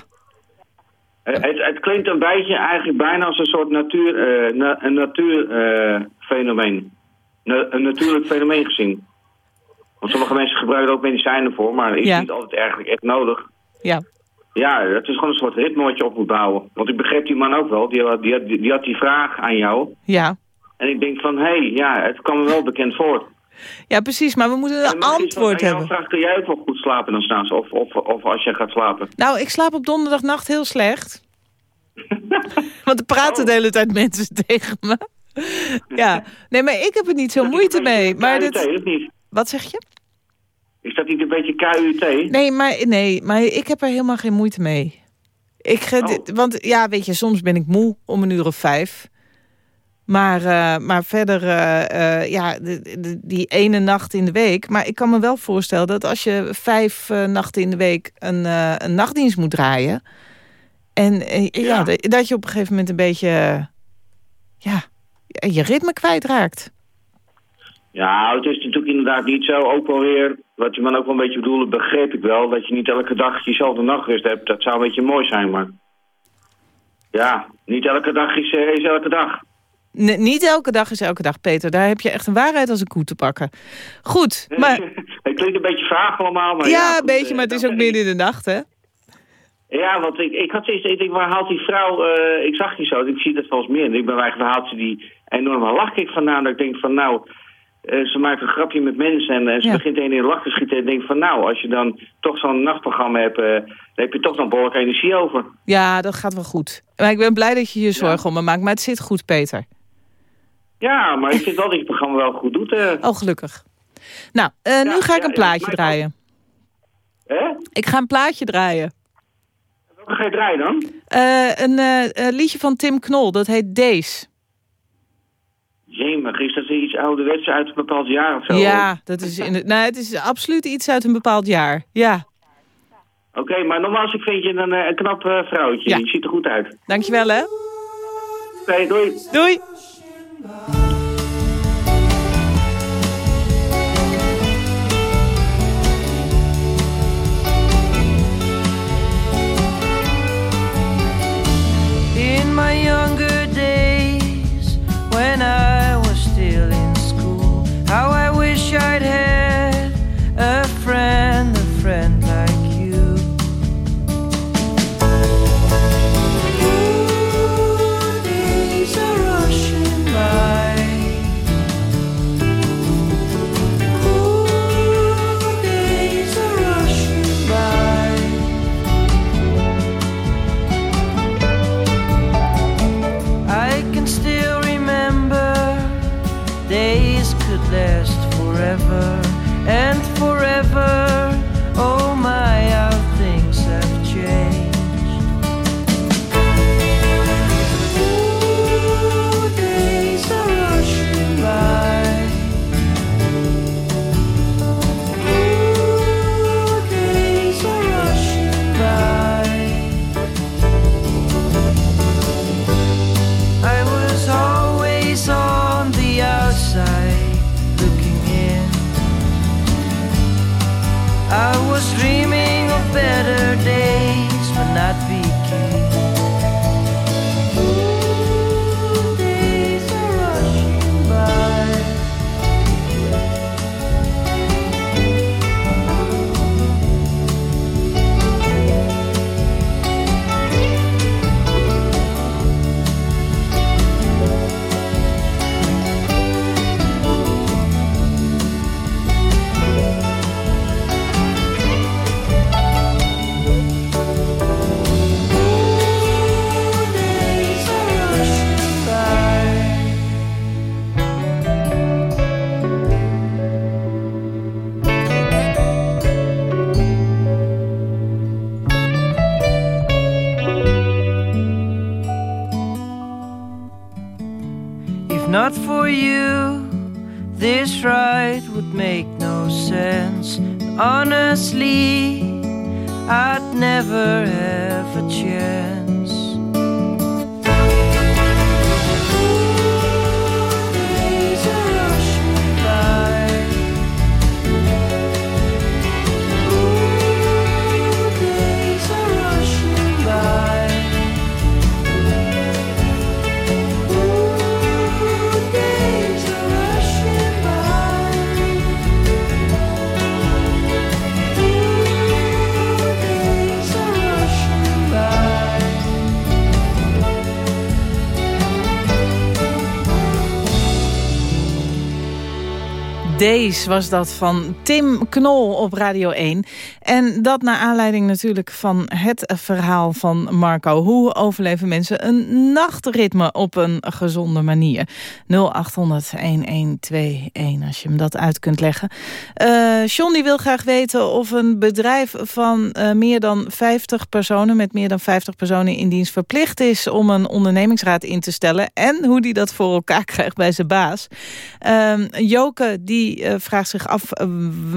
Eh, Het, het klinkt een beetje eigenlijk bijna als een soort natuur, eh, na- een natuurfenomeen. Na- een natuurlijk fenomeen gezien. Want sommige mensen gebruiken er ook medicijnen voor, maar is Ja. niet altijd eigenlijk echt nodig. ja. Ja, het is gewoon een soort ritme wat je op moet bouwen. Want ik begreep die man ook wel, die, had- die, die had die vraag aan jou. Ja. En ik denk van, hé, hey, ja, het kwam me wel bekend voor. Ja, precies. Maar we moeten En een antwoord van hebben. vragen, kun jij ook wel goed slapen dan s'nachts? Of, of, of als jij gaat slapen? Nou, ik slaap op donderdagnacht heel slecht. Want er praten de hele tijd mensen tegen me. Ja, nee, maar ik heb er niet zo moeite mee. Maar dit... niet? Wat zeg je? Is dat niet een beetje KUT? Nee, maar, nee, maar ik heb er helemaal geen moeite mee. Ik, Oh. Want ja, weet je, soms ben ik moe om een uur of vijf. Maar, eh, maar verder, eh, eh, ja, de- de- die ene nacht in de week. Maar ik kan me wel voorstellen dat als je vijf nachten in de week een, een nachtdienst moet draaien. En ja, Ja. dat je op een gegeven moment een beetje, ja, je ritme kwijtraakt. Ja, het is natuurlijk inderdaad niet zo. Ook wel weer, wat je man ook wel een beetje bedoelde, begreep ik wel. Dat je niet elke dag diezelfde nachtrust hebt. Dat zou een beetje mooi zijn, maar... Ja, niet elke dag is, is elke dag. Niet elke dag is elke dag, Peter. Daar heb je echt een waarheid als een koe te pakken. Goed, maar... het klinkt een beetje vaag allemaal, maar ja... ja, goed, een beetje, eh, maar het is ook ik- midden in de nacht, hè? Ja, want ik, ik had steeds, ik denk, waar haalt die vrouw, eh, ik zag die zo, ik zie dat wel eens meer. En ik ben eigenlijk, waar haalt ze die enorme lachkick vandaan? Dat ik denk van, nou, eh, ze maakt een grapje met mensen en, en ze Ja. begint een in de lach te schieten en denkt van nou, als je dan toch zo'n nachtprogramma hebt, eh, dan heb je toch dan behoorlijk energie over. Ja, dat gaat wel goed. Maar ik ben blij dat je je zorgen om me maakt. Maar het zit goed, Peter. Ja, maar ik vind wel dat je het programma wel goed doet. eh. Oh, gelukkig. Nou, eh, nu ga ik ja, een plaatje ja, maar- draaien. Hè? Ik ga een plaatje draaien. Welke ga je draaien dan? Eh, een liedje van Tim Knol, dat heet Days. Jemig, is dat iets ouderwets uit een bepaald jaar of zo? Ja, dat is in het, nou, het is absoluut iets uit een bepaald jaar. Ja, Oké, maar nogmaals, ik vind je een, een knap vrouwtje. Ja. Je ziet er goed uit. dankjewel hè. Oké, doei. Doei. In and forever. Days was dat van Tim Knol op Radio 1. En dat naar aanleiding natuurlijk van het verhaal van Marco. Hoe overleven mensen een nachtritme op een gezonde manier? 0800-1121 als je hem dat uit kunt leggen. Eh John die wil graag weten of een bedrijf van eh, meer dan 50 personen... met meer dan 50 personen in dienst verplicht is... om een ondernemingsraad in te stellen... en hoe die dat voor elkaar krijgt bij zijn baas. Ehm, Joke die eh, vraagt zich af eh,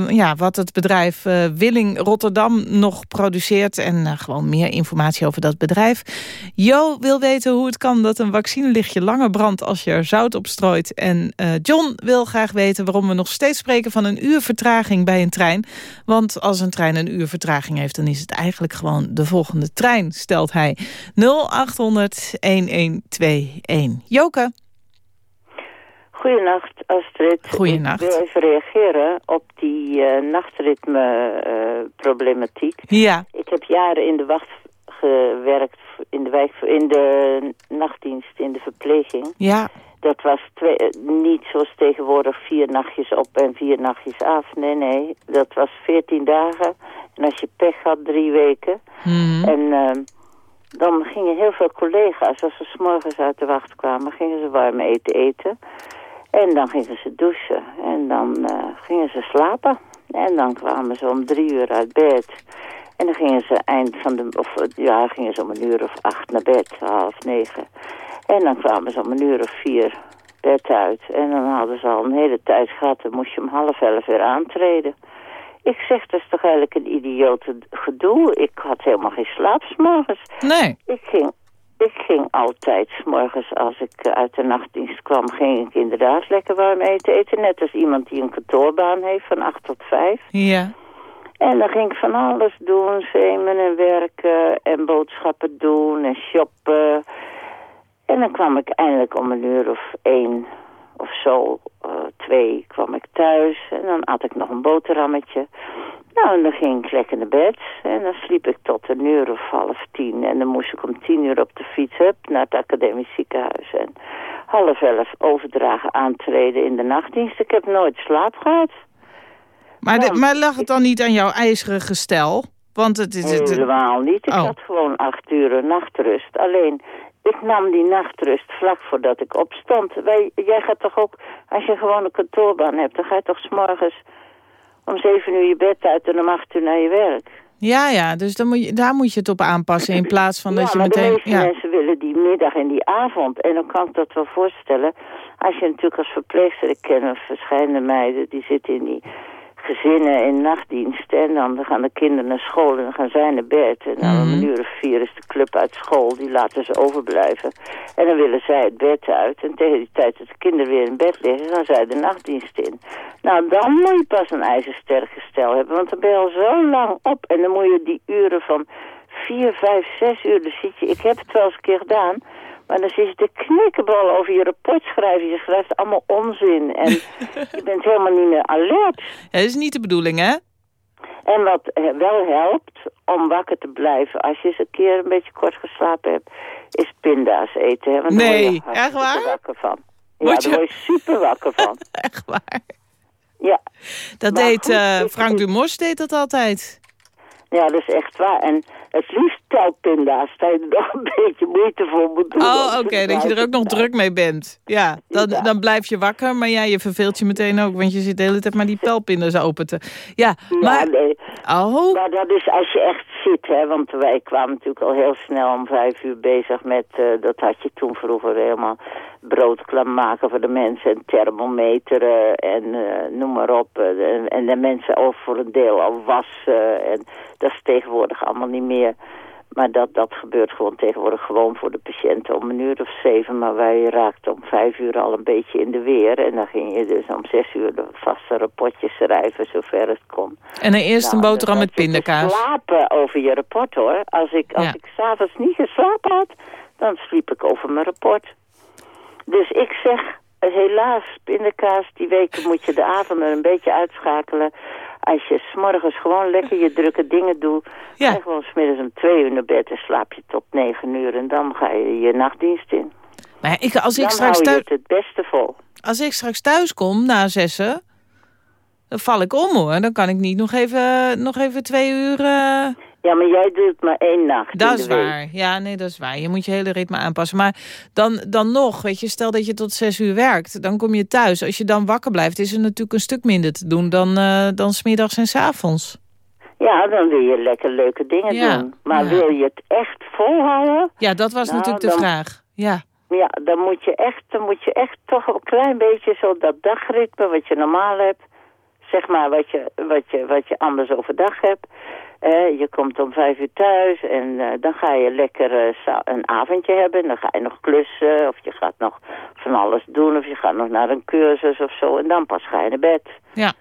ja, wat het bedrijf eh, Willing Rotterdam nog produceert... en gewoon meer informatie over dat bedrijf. Jo wil weten hoe het kan dat een vaccinelichtje langer brandt... als je er zout op strooit. En John wil graag weten waarom we nog steeds spreken... van een uur vertraging bij een trein. Want als een trein een uur vertraging heeft... dan is het eigenlijk gewoon de volgende trein, stelt hij. 0800-1121. Joke. Goedenacht, Astrid. Goedenacht. Ik wil even reageren op die eh nachtritme-problematiek. Ja. ik heb jaren in de wacht gewerkt in de, wijk, in de nachtdienst, in de verpleging. Ja. Dat was twee, eh, niet zoals tegenwoordig vier nachtjes op en vier nachtjes af. Nee, nee. Dat was veertien dagen. En als je pech had, drie weken. Mhm. En dan gingen heel veel collega's, als ze s'morgens uit de wacht kwamen, gingen ze warm eten eten. En dan gingen ze douchen. En dan eh, gingen ze slapen. En dan kwamen ze om drie uur uit bed. En dan gingen ze eind van de, of ja, gingen ze om een uur of acht naar bed, half negen. En dan kwamen ze om een uur of vier bed uit. En dan hadden ze al een hele tijd gehad. Dan moest je om half elf weer aantreden. Ik zeg, dat is toch eigenlijk een idiote gedoe. Ik had helemaal geen slaap 's morgens. Nee. Ik ging, ik ging altijd morgens als ik eh, uit de nachtdienst kwam, ging ik inderdaad lekker warm eten eten. Net als iemand die een kantoorbaan heeft van acht tot vijf. Ja. En dan ging ik van alles doen, zemen en werken en boodschappen doen en shoppen. En dan kwam ik eindelijk om een uur of één of zo, eh, twee, kwam ik thuis. En dan at ik nog een boterhammetje. Nou, en dan ging ik lekker naar bed. En dan sliep ik tot een uur of half tien. En dan moest ik om tien uur op de fiets hup, naar het academisch ziekenhuis. En half elf overdragen aantreden in de nachtdienst. Ik heb nooit slaap gehad. Maar, de- maar lag het dan niet aan jouw ijzeren gestel? Want het is... Het, Helemaal niet. Ik Oh. had gewoon acht uur nachtrust. Alleen, ik nam die nachtrust vlak voordat ik opstond. Wij, jij gaat toch ook, als je gewoon een kantoorbaan hebt... dan ga je toch s'morgens om zeven uur je bed uit en om acht uur naar je werk. ja, ja, dus dan moet je, daar moet je het op aanpassen in plaats van ja, dat je maar de meteen... meeste Ja. mensen willen die middag en die avond. En dan kan ik dat wel voorstellen. Als je natuurlijk als verpleegster, ik ken verschillende meiden... die zitten in die gezinnen in nachtdienst. En dan gaan de kinderen naar school en dan gaan zij naar bed. En dan om een uur of vier is de club uit school. Die laten ze overblijven. En dan willen zij het bed uit. En tegen die tijd dat de kinderen weer in bed liggen... gaan zij de nachtdienst in. Nou, dan moet je pas een ijzersterk gestel hebben. Want dan ben je al zo lang op. En dan moet je die uren van vier, vijf, zes uur... Dan zit je, ik heb het wel eens een keer gedaan... Maar dan zit je te knikkenbal over je rapport schrijven. Je schrijft allemaal onzin. En je bent helemaal niet meer alert. Ja, dat is niet de bedoeling, hè? En wat wel helpt om wakker te blijven als je eens een keer een beetje kort geslapen hebt, is pinda's eten. Hè? Want daar Nee, echt waar? wakker van. Ja, je- daar word je super wakker van. Echt waar? Ja. Dat Maar deed goed, eh, Frank Dumos deed dat altijd. Ja, dat is echt waar. En het liefst telpinda's, dat je er nog een beetje moeite voor moet doen. Oh, oké, dat je er ook nog druk mee bent. Ja, dan, dan blijf je wakker, maar ja, je verveelt je meteen ook... want je zit de hele tijd maar die pijlpinders open te... Ja, maar... Ja, nee. Oh. Maar dat is als je echt zit, hè. Want wij kwamen natuurlijk al heel snel om vijf uur bezig met... eh, dat had je toen vroeger helemaal brood klaarmaken voor de mensen... en thermometeren en eh, noem maar op. eh, en, en de mensen ook voor een deel al wassen. En dat is tegenwoordig allemaal niet meer... Maar dat, dat gebeurt gewoon tegenwoordig gewoon voor de patiënten om een uur of zeven. Maar wij raakten om vijf uur al een beetje in de weer. En dan ging je dus om zes uur de vaste rapportjes schrijven, zover het kon. En dan eerst een Nou, boterham met pindakaas. slapen over je rapport hoor. Als ik, als Ja. ik s'avonds niet geslapen had, dan sliep ik over mijn rapport. Dus ik zeg, helaas, pindakaas, die weken moet je de avonden een beetje uitschakelen. Als je s'morgens gewoon lekker je drukke dingen doet. Ja. En gewoon smiddags om twee uur naar bed en slaap je tot negen uur. En dan ga je je nachtdienst in. Maar ik, als, ik dan straks thuis, het het beste vol. als ik straks thuis kom na zessen... dan val ik om hoor. Dan kan ik niet nog even, nog even twee uur... eh, Ja, maar jij doet maar één nacht Dat is week. waar. Ja, nee, dat is waar. Je moet je hele ritme aanpassen. Maar dan, dan nog, weet je, stel dat je tot zes uur werkt. Dan kom je thuis. Als je dan wakker blijft, is er natuurlijk een stuk minder te doen dan, eh dan smiddags en s avonds. Ja, dan wil je lekker leuke dingen Ja, doen. Maar ja. wil je het echt volhouden? Ja, dat was Nou, natuurlijk de dan- vraag. Ja. Ja, dan moet je echt, dan moet je echt toch een klein beetje zo dat dagritme wat je normaal hebt. Zeg maar wat je, wat je, wat je anders overdag hebt. Eh, je komt om vijf uur thuis en eh, dan ga je lekker eh, een avondje hebben. En dan ga je nog klussen of je gaat nog van alles doen of je gaat nog naar een cursus of zo. En dan pas ga je naar bed. Ja.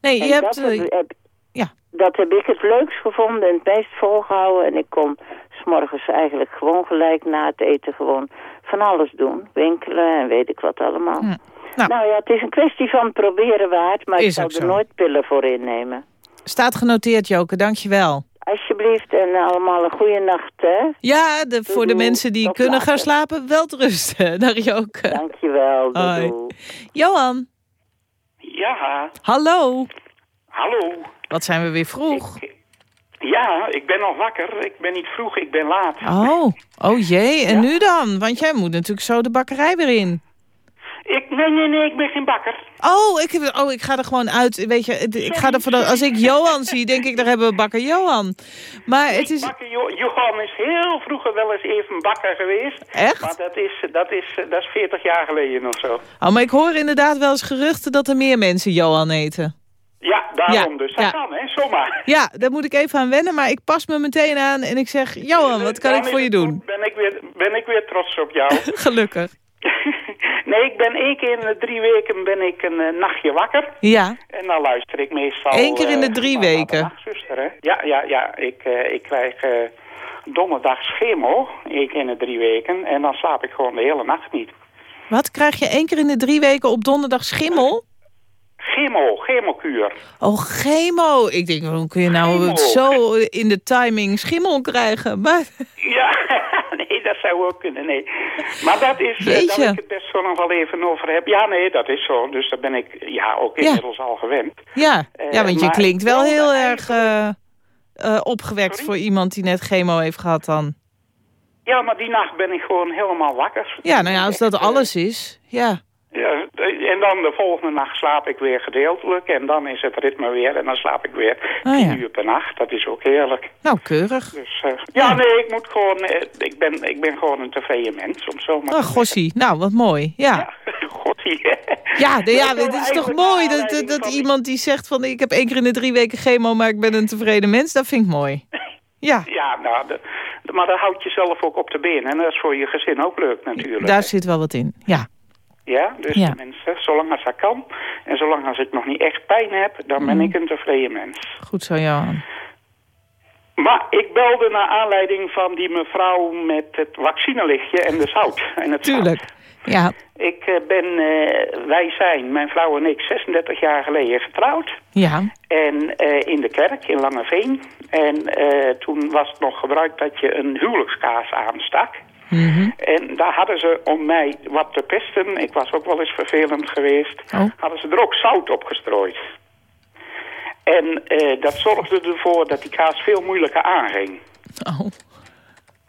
Nee, En je hebt... dat, heb, eh, heb- ja. dat heb ik het leukst gevonden en het meest volgehouden. En ik kon s'morgens eigenlijk gewoon gelijk na het eten gewoon van alles doen. Winkelen en weet ik wat allemaal. Nou. Nou. ja, het is een kwestie van proberen waard, maar ik zou er zo. nooit pillen voor innemen. Staat genoteerd, Joke. Dank je wel. Alsjeblieft en allemaal een goede nacht, hè? Ja, de, voor de mensen die tot kunnen gaan slapen, wel te rusten. Dag Joke. Dankjewel. doei, Hoi. doei. Johan, Ja, hallo. hallo. Wat zijn we weer vroeg. Ja, ik ben al wakker. Ik ben niet vroeg, ik ben laat. Oh, oh jee, en nu dan? Want jij moet natuurlijk zo de bakkerij weer in. Ik, nee, nee, nee, ik ben geen bakker. Oh, ik, heb, oh, ik ga er gewoon uit. Weet je, ik ga er als ik Johan zie, denk ik, daar hebben we bakker Johan. Maar het is... Bakker Jo- Johan is heel vroeger wel eens even bakker geweest. Echt? Maar dat is, dat is, dat is 40 jaar geleden of zo. Oh, maar ik hoor inderdaad wel eens geruchten dat er meer mensen Johan eten. Ja, daarom Ja, dus. Dat ja. kan, hè, zomaar. Ja, daar moet ik even aan wennen, maar ik pas me meteen aan en ik zeg... Johan, wat kan ik voor je doen? Ben ik, weer, ben ik weer trots op jou. Gelukkig. nee, ik ben één keer in de drie weken ben ik een eh, nachtje wakker. Ja, En dan luister ik meestal... Eén keer in de eh, drie weken? nachtzuster, hè. Ja, ja, ja. Ik, eh, ik krijg donderdag schemo, één keer in de drie weken. En dan slaap ik gewoon de hele nacht niet. wat krijg je één keer in de drie weken op donderdag schimmel? Chemo, chemokuur. Oh, chemo. Ik denk, hoe kun je nou Chemo. zo in de timing schimmel krijgen? Maar, Ja, dat zou ook kunnen, nee. Maar dat is, eh, Jeetje. dat ik het best zo nog wel even over heb. Ja, nee, dat is zo. Dus daar ben ik ja, ook Ja. inmiddels al gewend. ja, Eh, ja, want je klinkt wel heel erg eh, eh, opgewekt voor iemand die net chemo heeft gehad dan. Ja, maar die nacht ben ik gewoon helemaal wakker. Ja, nou ja, als dat alles is, ja. Ja, en dan de volgende nacht slaap ik weer gedeeltelijk. En dan is het ritme weer. En dan slaap ik weer Ah, ja. uur per nacht. Dat is ook heerlijk. Nou, keurig. Dus, eh, ja, nee, ik moet gewoon... eh, ik, ben, ik ben gewoon een tevreden mens, om zo maar Oh, gossie. Nou, wat mooi. Ja, ja, de, ja Dat is toch mooi dat, dat, iemand die zegt van... ik heb één keer in de drie weken chemo, maar ik ben een tevreden mens. Dat vind ik mooi. Ja, Ja, nou, de- de- maar dat houdt jezelf ook op de benen. En dat is voor je gezin ook leuk natuurlijk. daar zit wel wat in. Ja, Ja, dus Ja. mensen, zolang als dat kan... en zolang als ik nog niet echt pijn heb... dan Mm. ben ik een tevreden mens. goed zo, Johan. Maar ik belde naar aanleiding van die mevrouw met het vaccinelichtje en de zout. En het Tuurlijk. zout. Ja, Ik eh, ben, eh, wij zijn, mijn vrouw en ik, 36 jaar geleden getrouwd. ja. En eh, in de kerk in Langeveen. En toen was het nog gebruikt dat je een huwelijkskaars aanstak. Mhm. En daar hadden ze om mij wat te pesten, ik was ook wel eens vervelend geweest, Oh. hadden ze er ook zout op gestrooid. En eh, dat zorgde ervoor dat die kaas veel moeilijker aanging. Oh.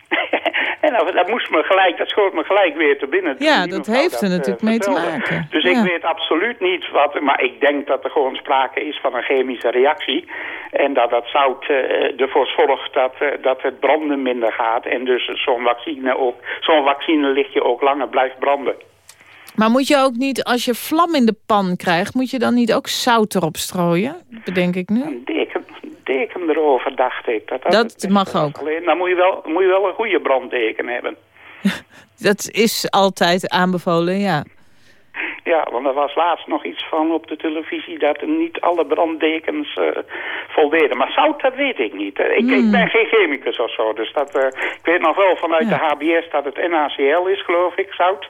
en dat, dat moest me gelijk, dat schoot me gelijk weer te binnen. Ja, dat heeft er eh, natuurlijk mee te maken. Dus Ja. ik weet absoluut niet wat, maar ik denk dat er gewoon sprake is van een chemische reactie. En dat dat zout eh, ervoor zorgt dat, eh, dat het branden minder gaat. En dus zo'n vaccine ook, zo'n vaccinelichtje ook langer blijft branden. Maar moet je ook niet, als je vlam in de pan krijgt... moet je dan niet ook zout erop strooien? Bedenk ik nu. Deken erover, dacht ik. Dat, Dat beste mag was. ook. Alleen, dan moet je, wel, moet je wel een goede branddeken hebben. Dat is altijd aanbevolen, ja. Ja, want er was laatst nog iets van op de televisie dat niet alle branddekens eh voldeden. Maar zout, dat weet ik niet. Ik, ik ben geen chemicus of zo, dus dat, eh, ik weet nog wel vanuit Ja. de HBS dat het NaCl is, geloof ik, zout.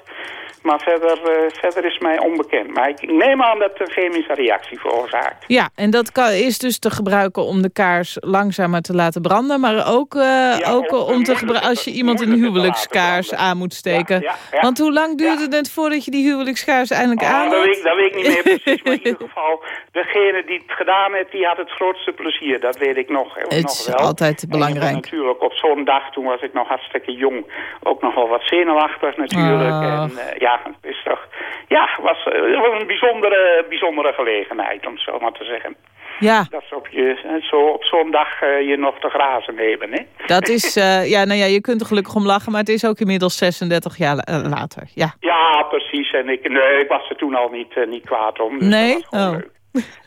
Maar verder, eh, verder is mij onbekend. Maar ik neem aan dat het een chemische reactie veroorzaakt. Ja, en dat kan, is dus te gebruiken om de kaars langzamer te laten branden... maar ook, eh, ook om- om te gebruiken als je iemand een huwelijkskaars aan moet steken. Ja, ja, ja. Want hoe lang duurde het voordat je die huwelijkskaars eindelijk Oh, aan dat, weet, ik- dat weet ik niet meer precies, maar in ieder geval... degene die het gedaan heeft, die had het grootste plezier. Dat weet ik nog, Het nog is altijd belangrijk. natuurlijk, op zo'n dag, toen was ik nog hartstikke jong... ook nog wel wat zenuwachtig natuurlijk. Ah. En eh, ja, is toch... Ja, was, eh, was een bijzondere, bijzondere gelegenheid, om het zo maar te zeggen. Ja, Dat ze op, je, zo, op zo'n dag eh, je nog te grazen nemen, hè? dat is... eh, ja, nou ja, je kunt er gelukkig om lachen, maar het is ook inmiddels 36 jaar la- eh, later. Ja. Ja, precies. En ik, nee, ik was er toen al niet, eh, niet kwaad om. Dus Nee? Oh. leuk.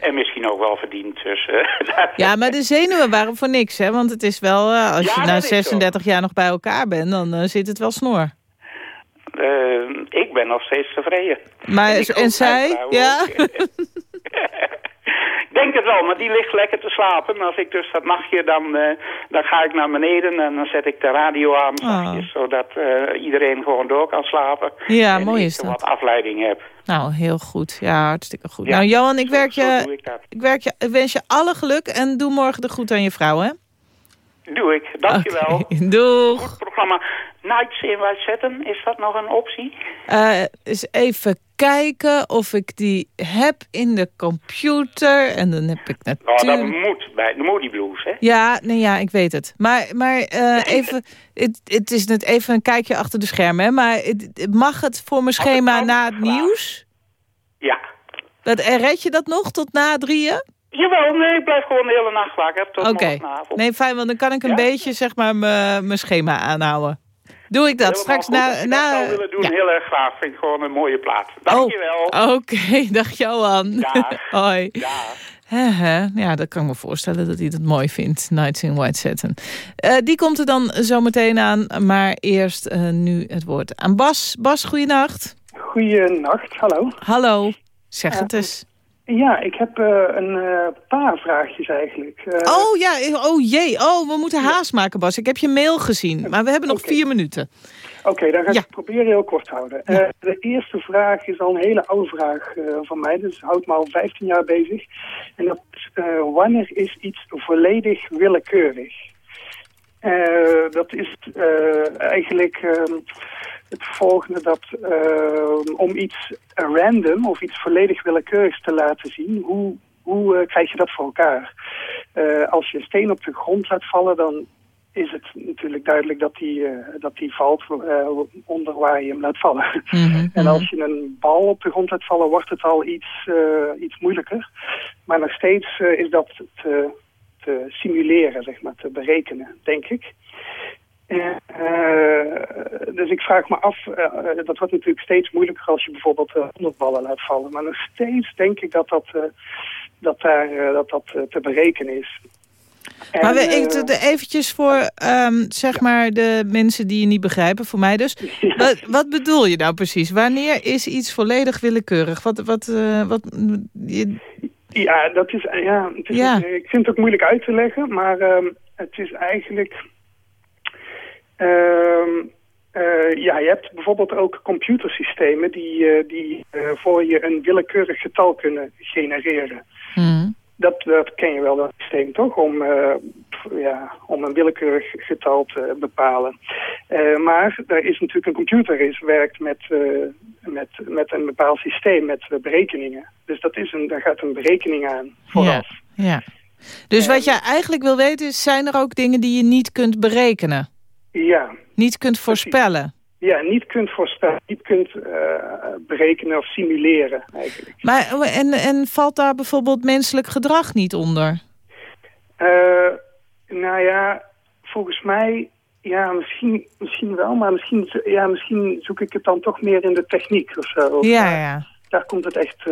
En misschien ook wel verdiend. Dus, eh, Ja, maar de zenuwen waren voor niks, hè? Want het is wel, eh, als Ja, je na dat is zo. 36 jaar nog bij elkaar bent, dan eh, zit het wel snor. Eh, ik ben nog steeds tevreden. Maar, en, zij? Ja? Ik denk het wel, maar die ligt lekker te slapen. Als ik dus dat nachtje, dan, eh, dan ga ik naar beneden en dan zet ik de radio aan, zachtjes, zodat eh, iedereen gewoon door kan slapen. Ja, en mooi is dat. wat afleiding heb. Nou, heel goed. Ja, hartstikke goed. Ja, nou, Johan, ik, zo- werk je, ik werk je, ik wens je alle geluk en doe morgen de groet aan je vrouw, hè? Doe ik, dankjewel. Oké, Doeg. Goed programma. Nights in Satin, is dat nog een optie? Eh, eens even kijken of ik die heb in de computer. En dan heb ik Nou, natuurlijk... dat moet bij de Moody Blues, hè? Ja, nee, ja, ik weet het. Maar, maar eh, even, het, het is net even een kijkje achter de schermen. Hè? Maar het, mag het voor mijn schema na het nieuws? Ja. Dat, en red je dat nog tot na drieën? Jawel, nee, ik blijf gewoon de hele nacht waken. Tot Oké. morgenavond. Nee, fijn, want dan kan ik een beetje zeg maar mijn schema aanhouden. Doe ik dat straks goed. na... Als je na dat willen doen, ja. heel erg graag. Vind ik gewoon een mooie plaat. Oh, Dankjewel. Oké, dag Johan. Dag. Hoi. Hè. Ja, dat kan ik me voorstellen dat hij dat mooi vindt. Nights in White Satin. Eh, die komt er dan zo meteen aan. Maar eerst eh, nu het woord aan Bas. Bas, goeienacht. Goeienacht, hallo. Hallo. Zeg het eens. Ja, ik heb eh, een eh, paar vraagjes eigenlijk. Eh, Oh ja, oh jee. Oh, we moeten haast maken, Bas. Ik heb je mail gezien. Maar we hebben nog vier minuten. Oké, dan ga ik het proberen heel kort te houden. De eerste vraag is al een hele oude vraag van mij. Dus houdt me al 15 jaar bezig. En dat is, wanneer is iets volledig willekeurig? Dat is eigenlijk ehm, het volgende dat ehm, om iets random of iets volledig willekeurigs te laten zien, hoe, hoe eh, krijg je dat voor elkaar? Eh, als je een steen op de grond laat vallen, dan is het natuurlijk duidelijk dat die, eh, dat die valt eh, onder waar je hem laat vallen. En als je een bal op de grond laat vallen, wordt het al iets, eh, iets moeilijker. Maar nog steeds eh, is dat te, te simuleren, zeg maar, te berekenen, denk ik. Eh, dus ik vraag me af, eh, dat wordt natuurlijk steeds moeilijker als je bijvoorbeeld eh, 100 ballen laat vallen. Maar nog steeds denk ik dat dat, dat, daar, dat, dat te berekenen is. En, maar we, ik, de- eventjes voor ehm, zeg maar de mensen die je niet begrijpen, voor mij dus. Wat, wat bedoel je nou precies? Wanneer is iets volledig willekeurig? Wat, wat, wat, je- Ja, dat is, ja, het is Ja. ik vind het ook moeilijk uit te leggen, maar ehm, het is eigenlijk... ehm, eh, ja, je hebt bijvoorbeeld ook computersystemen die, eh, die eh, voor je een willekeurig getal kunnen genereren. Dat, dat ken je wel, dat systeem toch? Om, ja, om een willekeurig getal te bepalen. Maar er is natuurlijk een computer is, werkt met, met, met een bepaald systeem, met berekeningen. Dus dat is een, daar gaat een berekening aan vooraf. ja, ja. Dus wat jij eigenlijk wil weten is, zijn er ook dingen die je niet kunt berekenen? Ja, Niet kunt voorspellen? ja niet kunt voorspellen, niet kunt eh, berekenen of simuleren eigenlijk. Maar, en, en valt daar bijvoorbeeld menselijk gedrag niet onder? Eh, nou ja, volgens mij, ja, misschien, misschien wel, maar misschien, ja, misschien zoek ik het dan toch meer in de techniek of zo. Ja, eh, ja. Daar komt het echt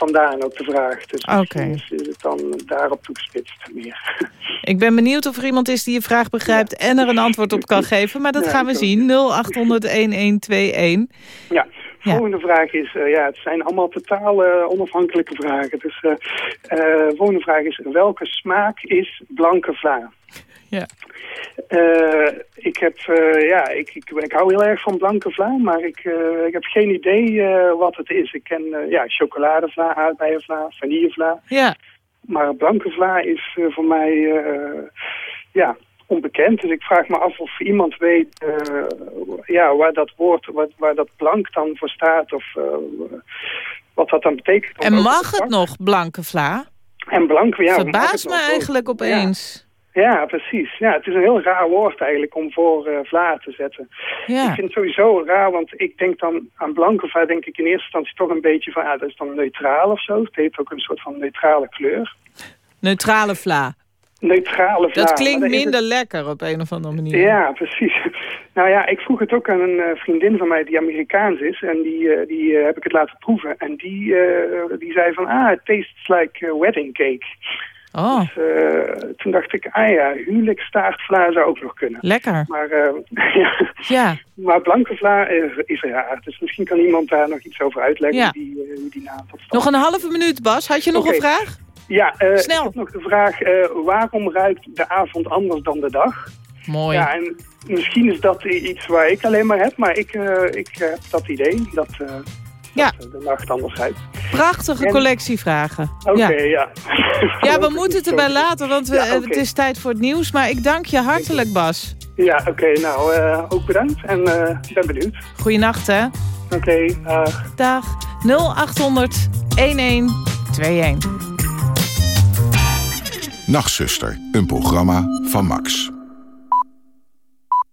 vandaan, ook de vraag. Dus is, het dan daarop toegespitst meer. Ik ben benieuwd of er iemand is die je vraag begrijpt en er een antwoord op kan geven. Maar dat Ja, gaan we zien. 0800-1121. Ja, de volgende vraag is, eh, ja, het zijn allemaal totaal eh, onafhankelijke vragen. Dus eh eh, de volgende vraag is, welke smaak is blanke vla? Ja. Eh, ik heb, eh, ja, ik, ik, ik hou heel erg van blanke vla, maar ik, eh, ik heb geen idee wat het is. Ik ken ja, chocoladevla, aardbeienvla, vanillevla. Ja. Maar blanke vla is voor mij ja, onbekend. Dus ik vraag me af of iemand weet ja, waar dat woord, wat, waar dat blank dan voor staat. Of wat dat dan betekent. En mag het nog, blanke vla? En blank, ja. me nog? eigenlijk opeens. Ja, precies. Ja, het is een heel raar woord eigenlijk om voor eh, vla te zetten. Ja. Ik vind het sowieso raar, want ik denk dan aan blanke vla denk ik in eerste instantie toch een beetje van, ja, dat is dan neutraal of zo. Het heeft ook een soort van neutrale kleur. Neutrale vla. Neutrale vla. Dat klinkt minder het- lekker op een of andere manier. Ja, precies. Nou ja, ik vroeg het ook aan een eh, vriendin van mij die Amerikaans is. En die, eh, die heb ik het laten proeven. En die, die zei van, ah, it tastes like wedding cake. Oh, Dus, eh, toen dacht ik, ah ja, huwelijkstaartvla zou ook nog kunnen. lekker. Maar, eh, ja. Ja. maar blanke vla is, is raar. Dus misschien kan iemand daar nog iets over uitleggen Ja. die, eh, die naam tot Nog een halve minuut, Bas. Had je nog een vraag? Ja, Snel. ik heb nog de vraag, waarom ruikt de avond anders dan de dag? Mooi. Ja, en misschien is dat iets waar ik alleen maar heb, maar ik, ik heb dat idee. Dat, Ja. Dat de nacht anders uit. Prachtige En- collectievragen. Oké, ja. ja. Ja, we moeten het erbij laten, want we, Ja, het is tijd voor het nieuws. Maar ik dank je hartelijk, Bas. Ja, oké. nou, eh, ook bedankt. En eh, ik ben benieuwd. Goeienacht, hè. Oké, dag. Dag. 0800 1121. Nachtzuster, een programma van Max.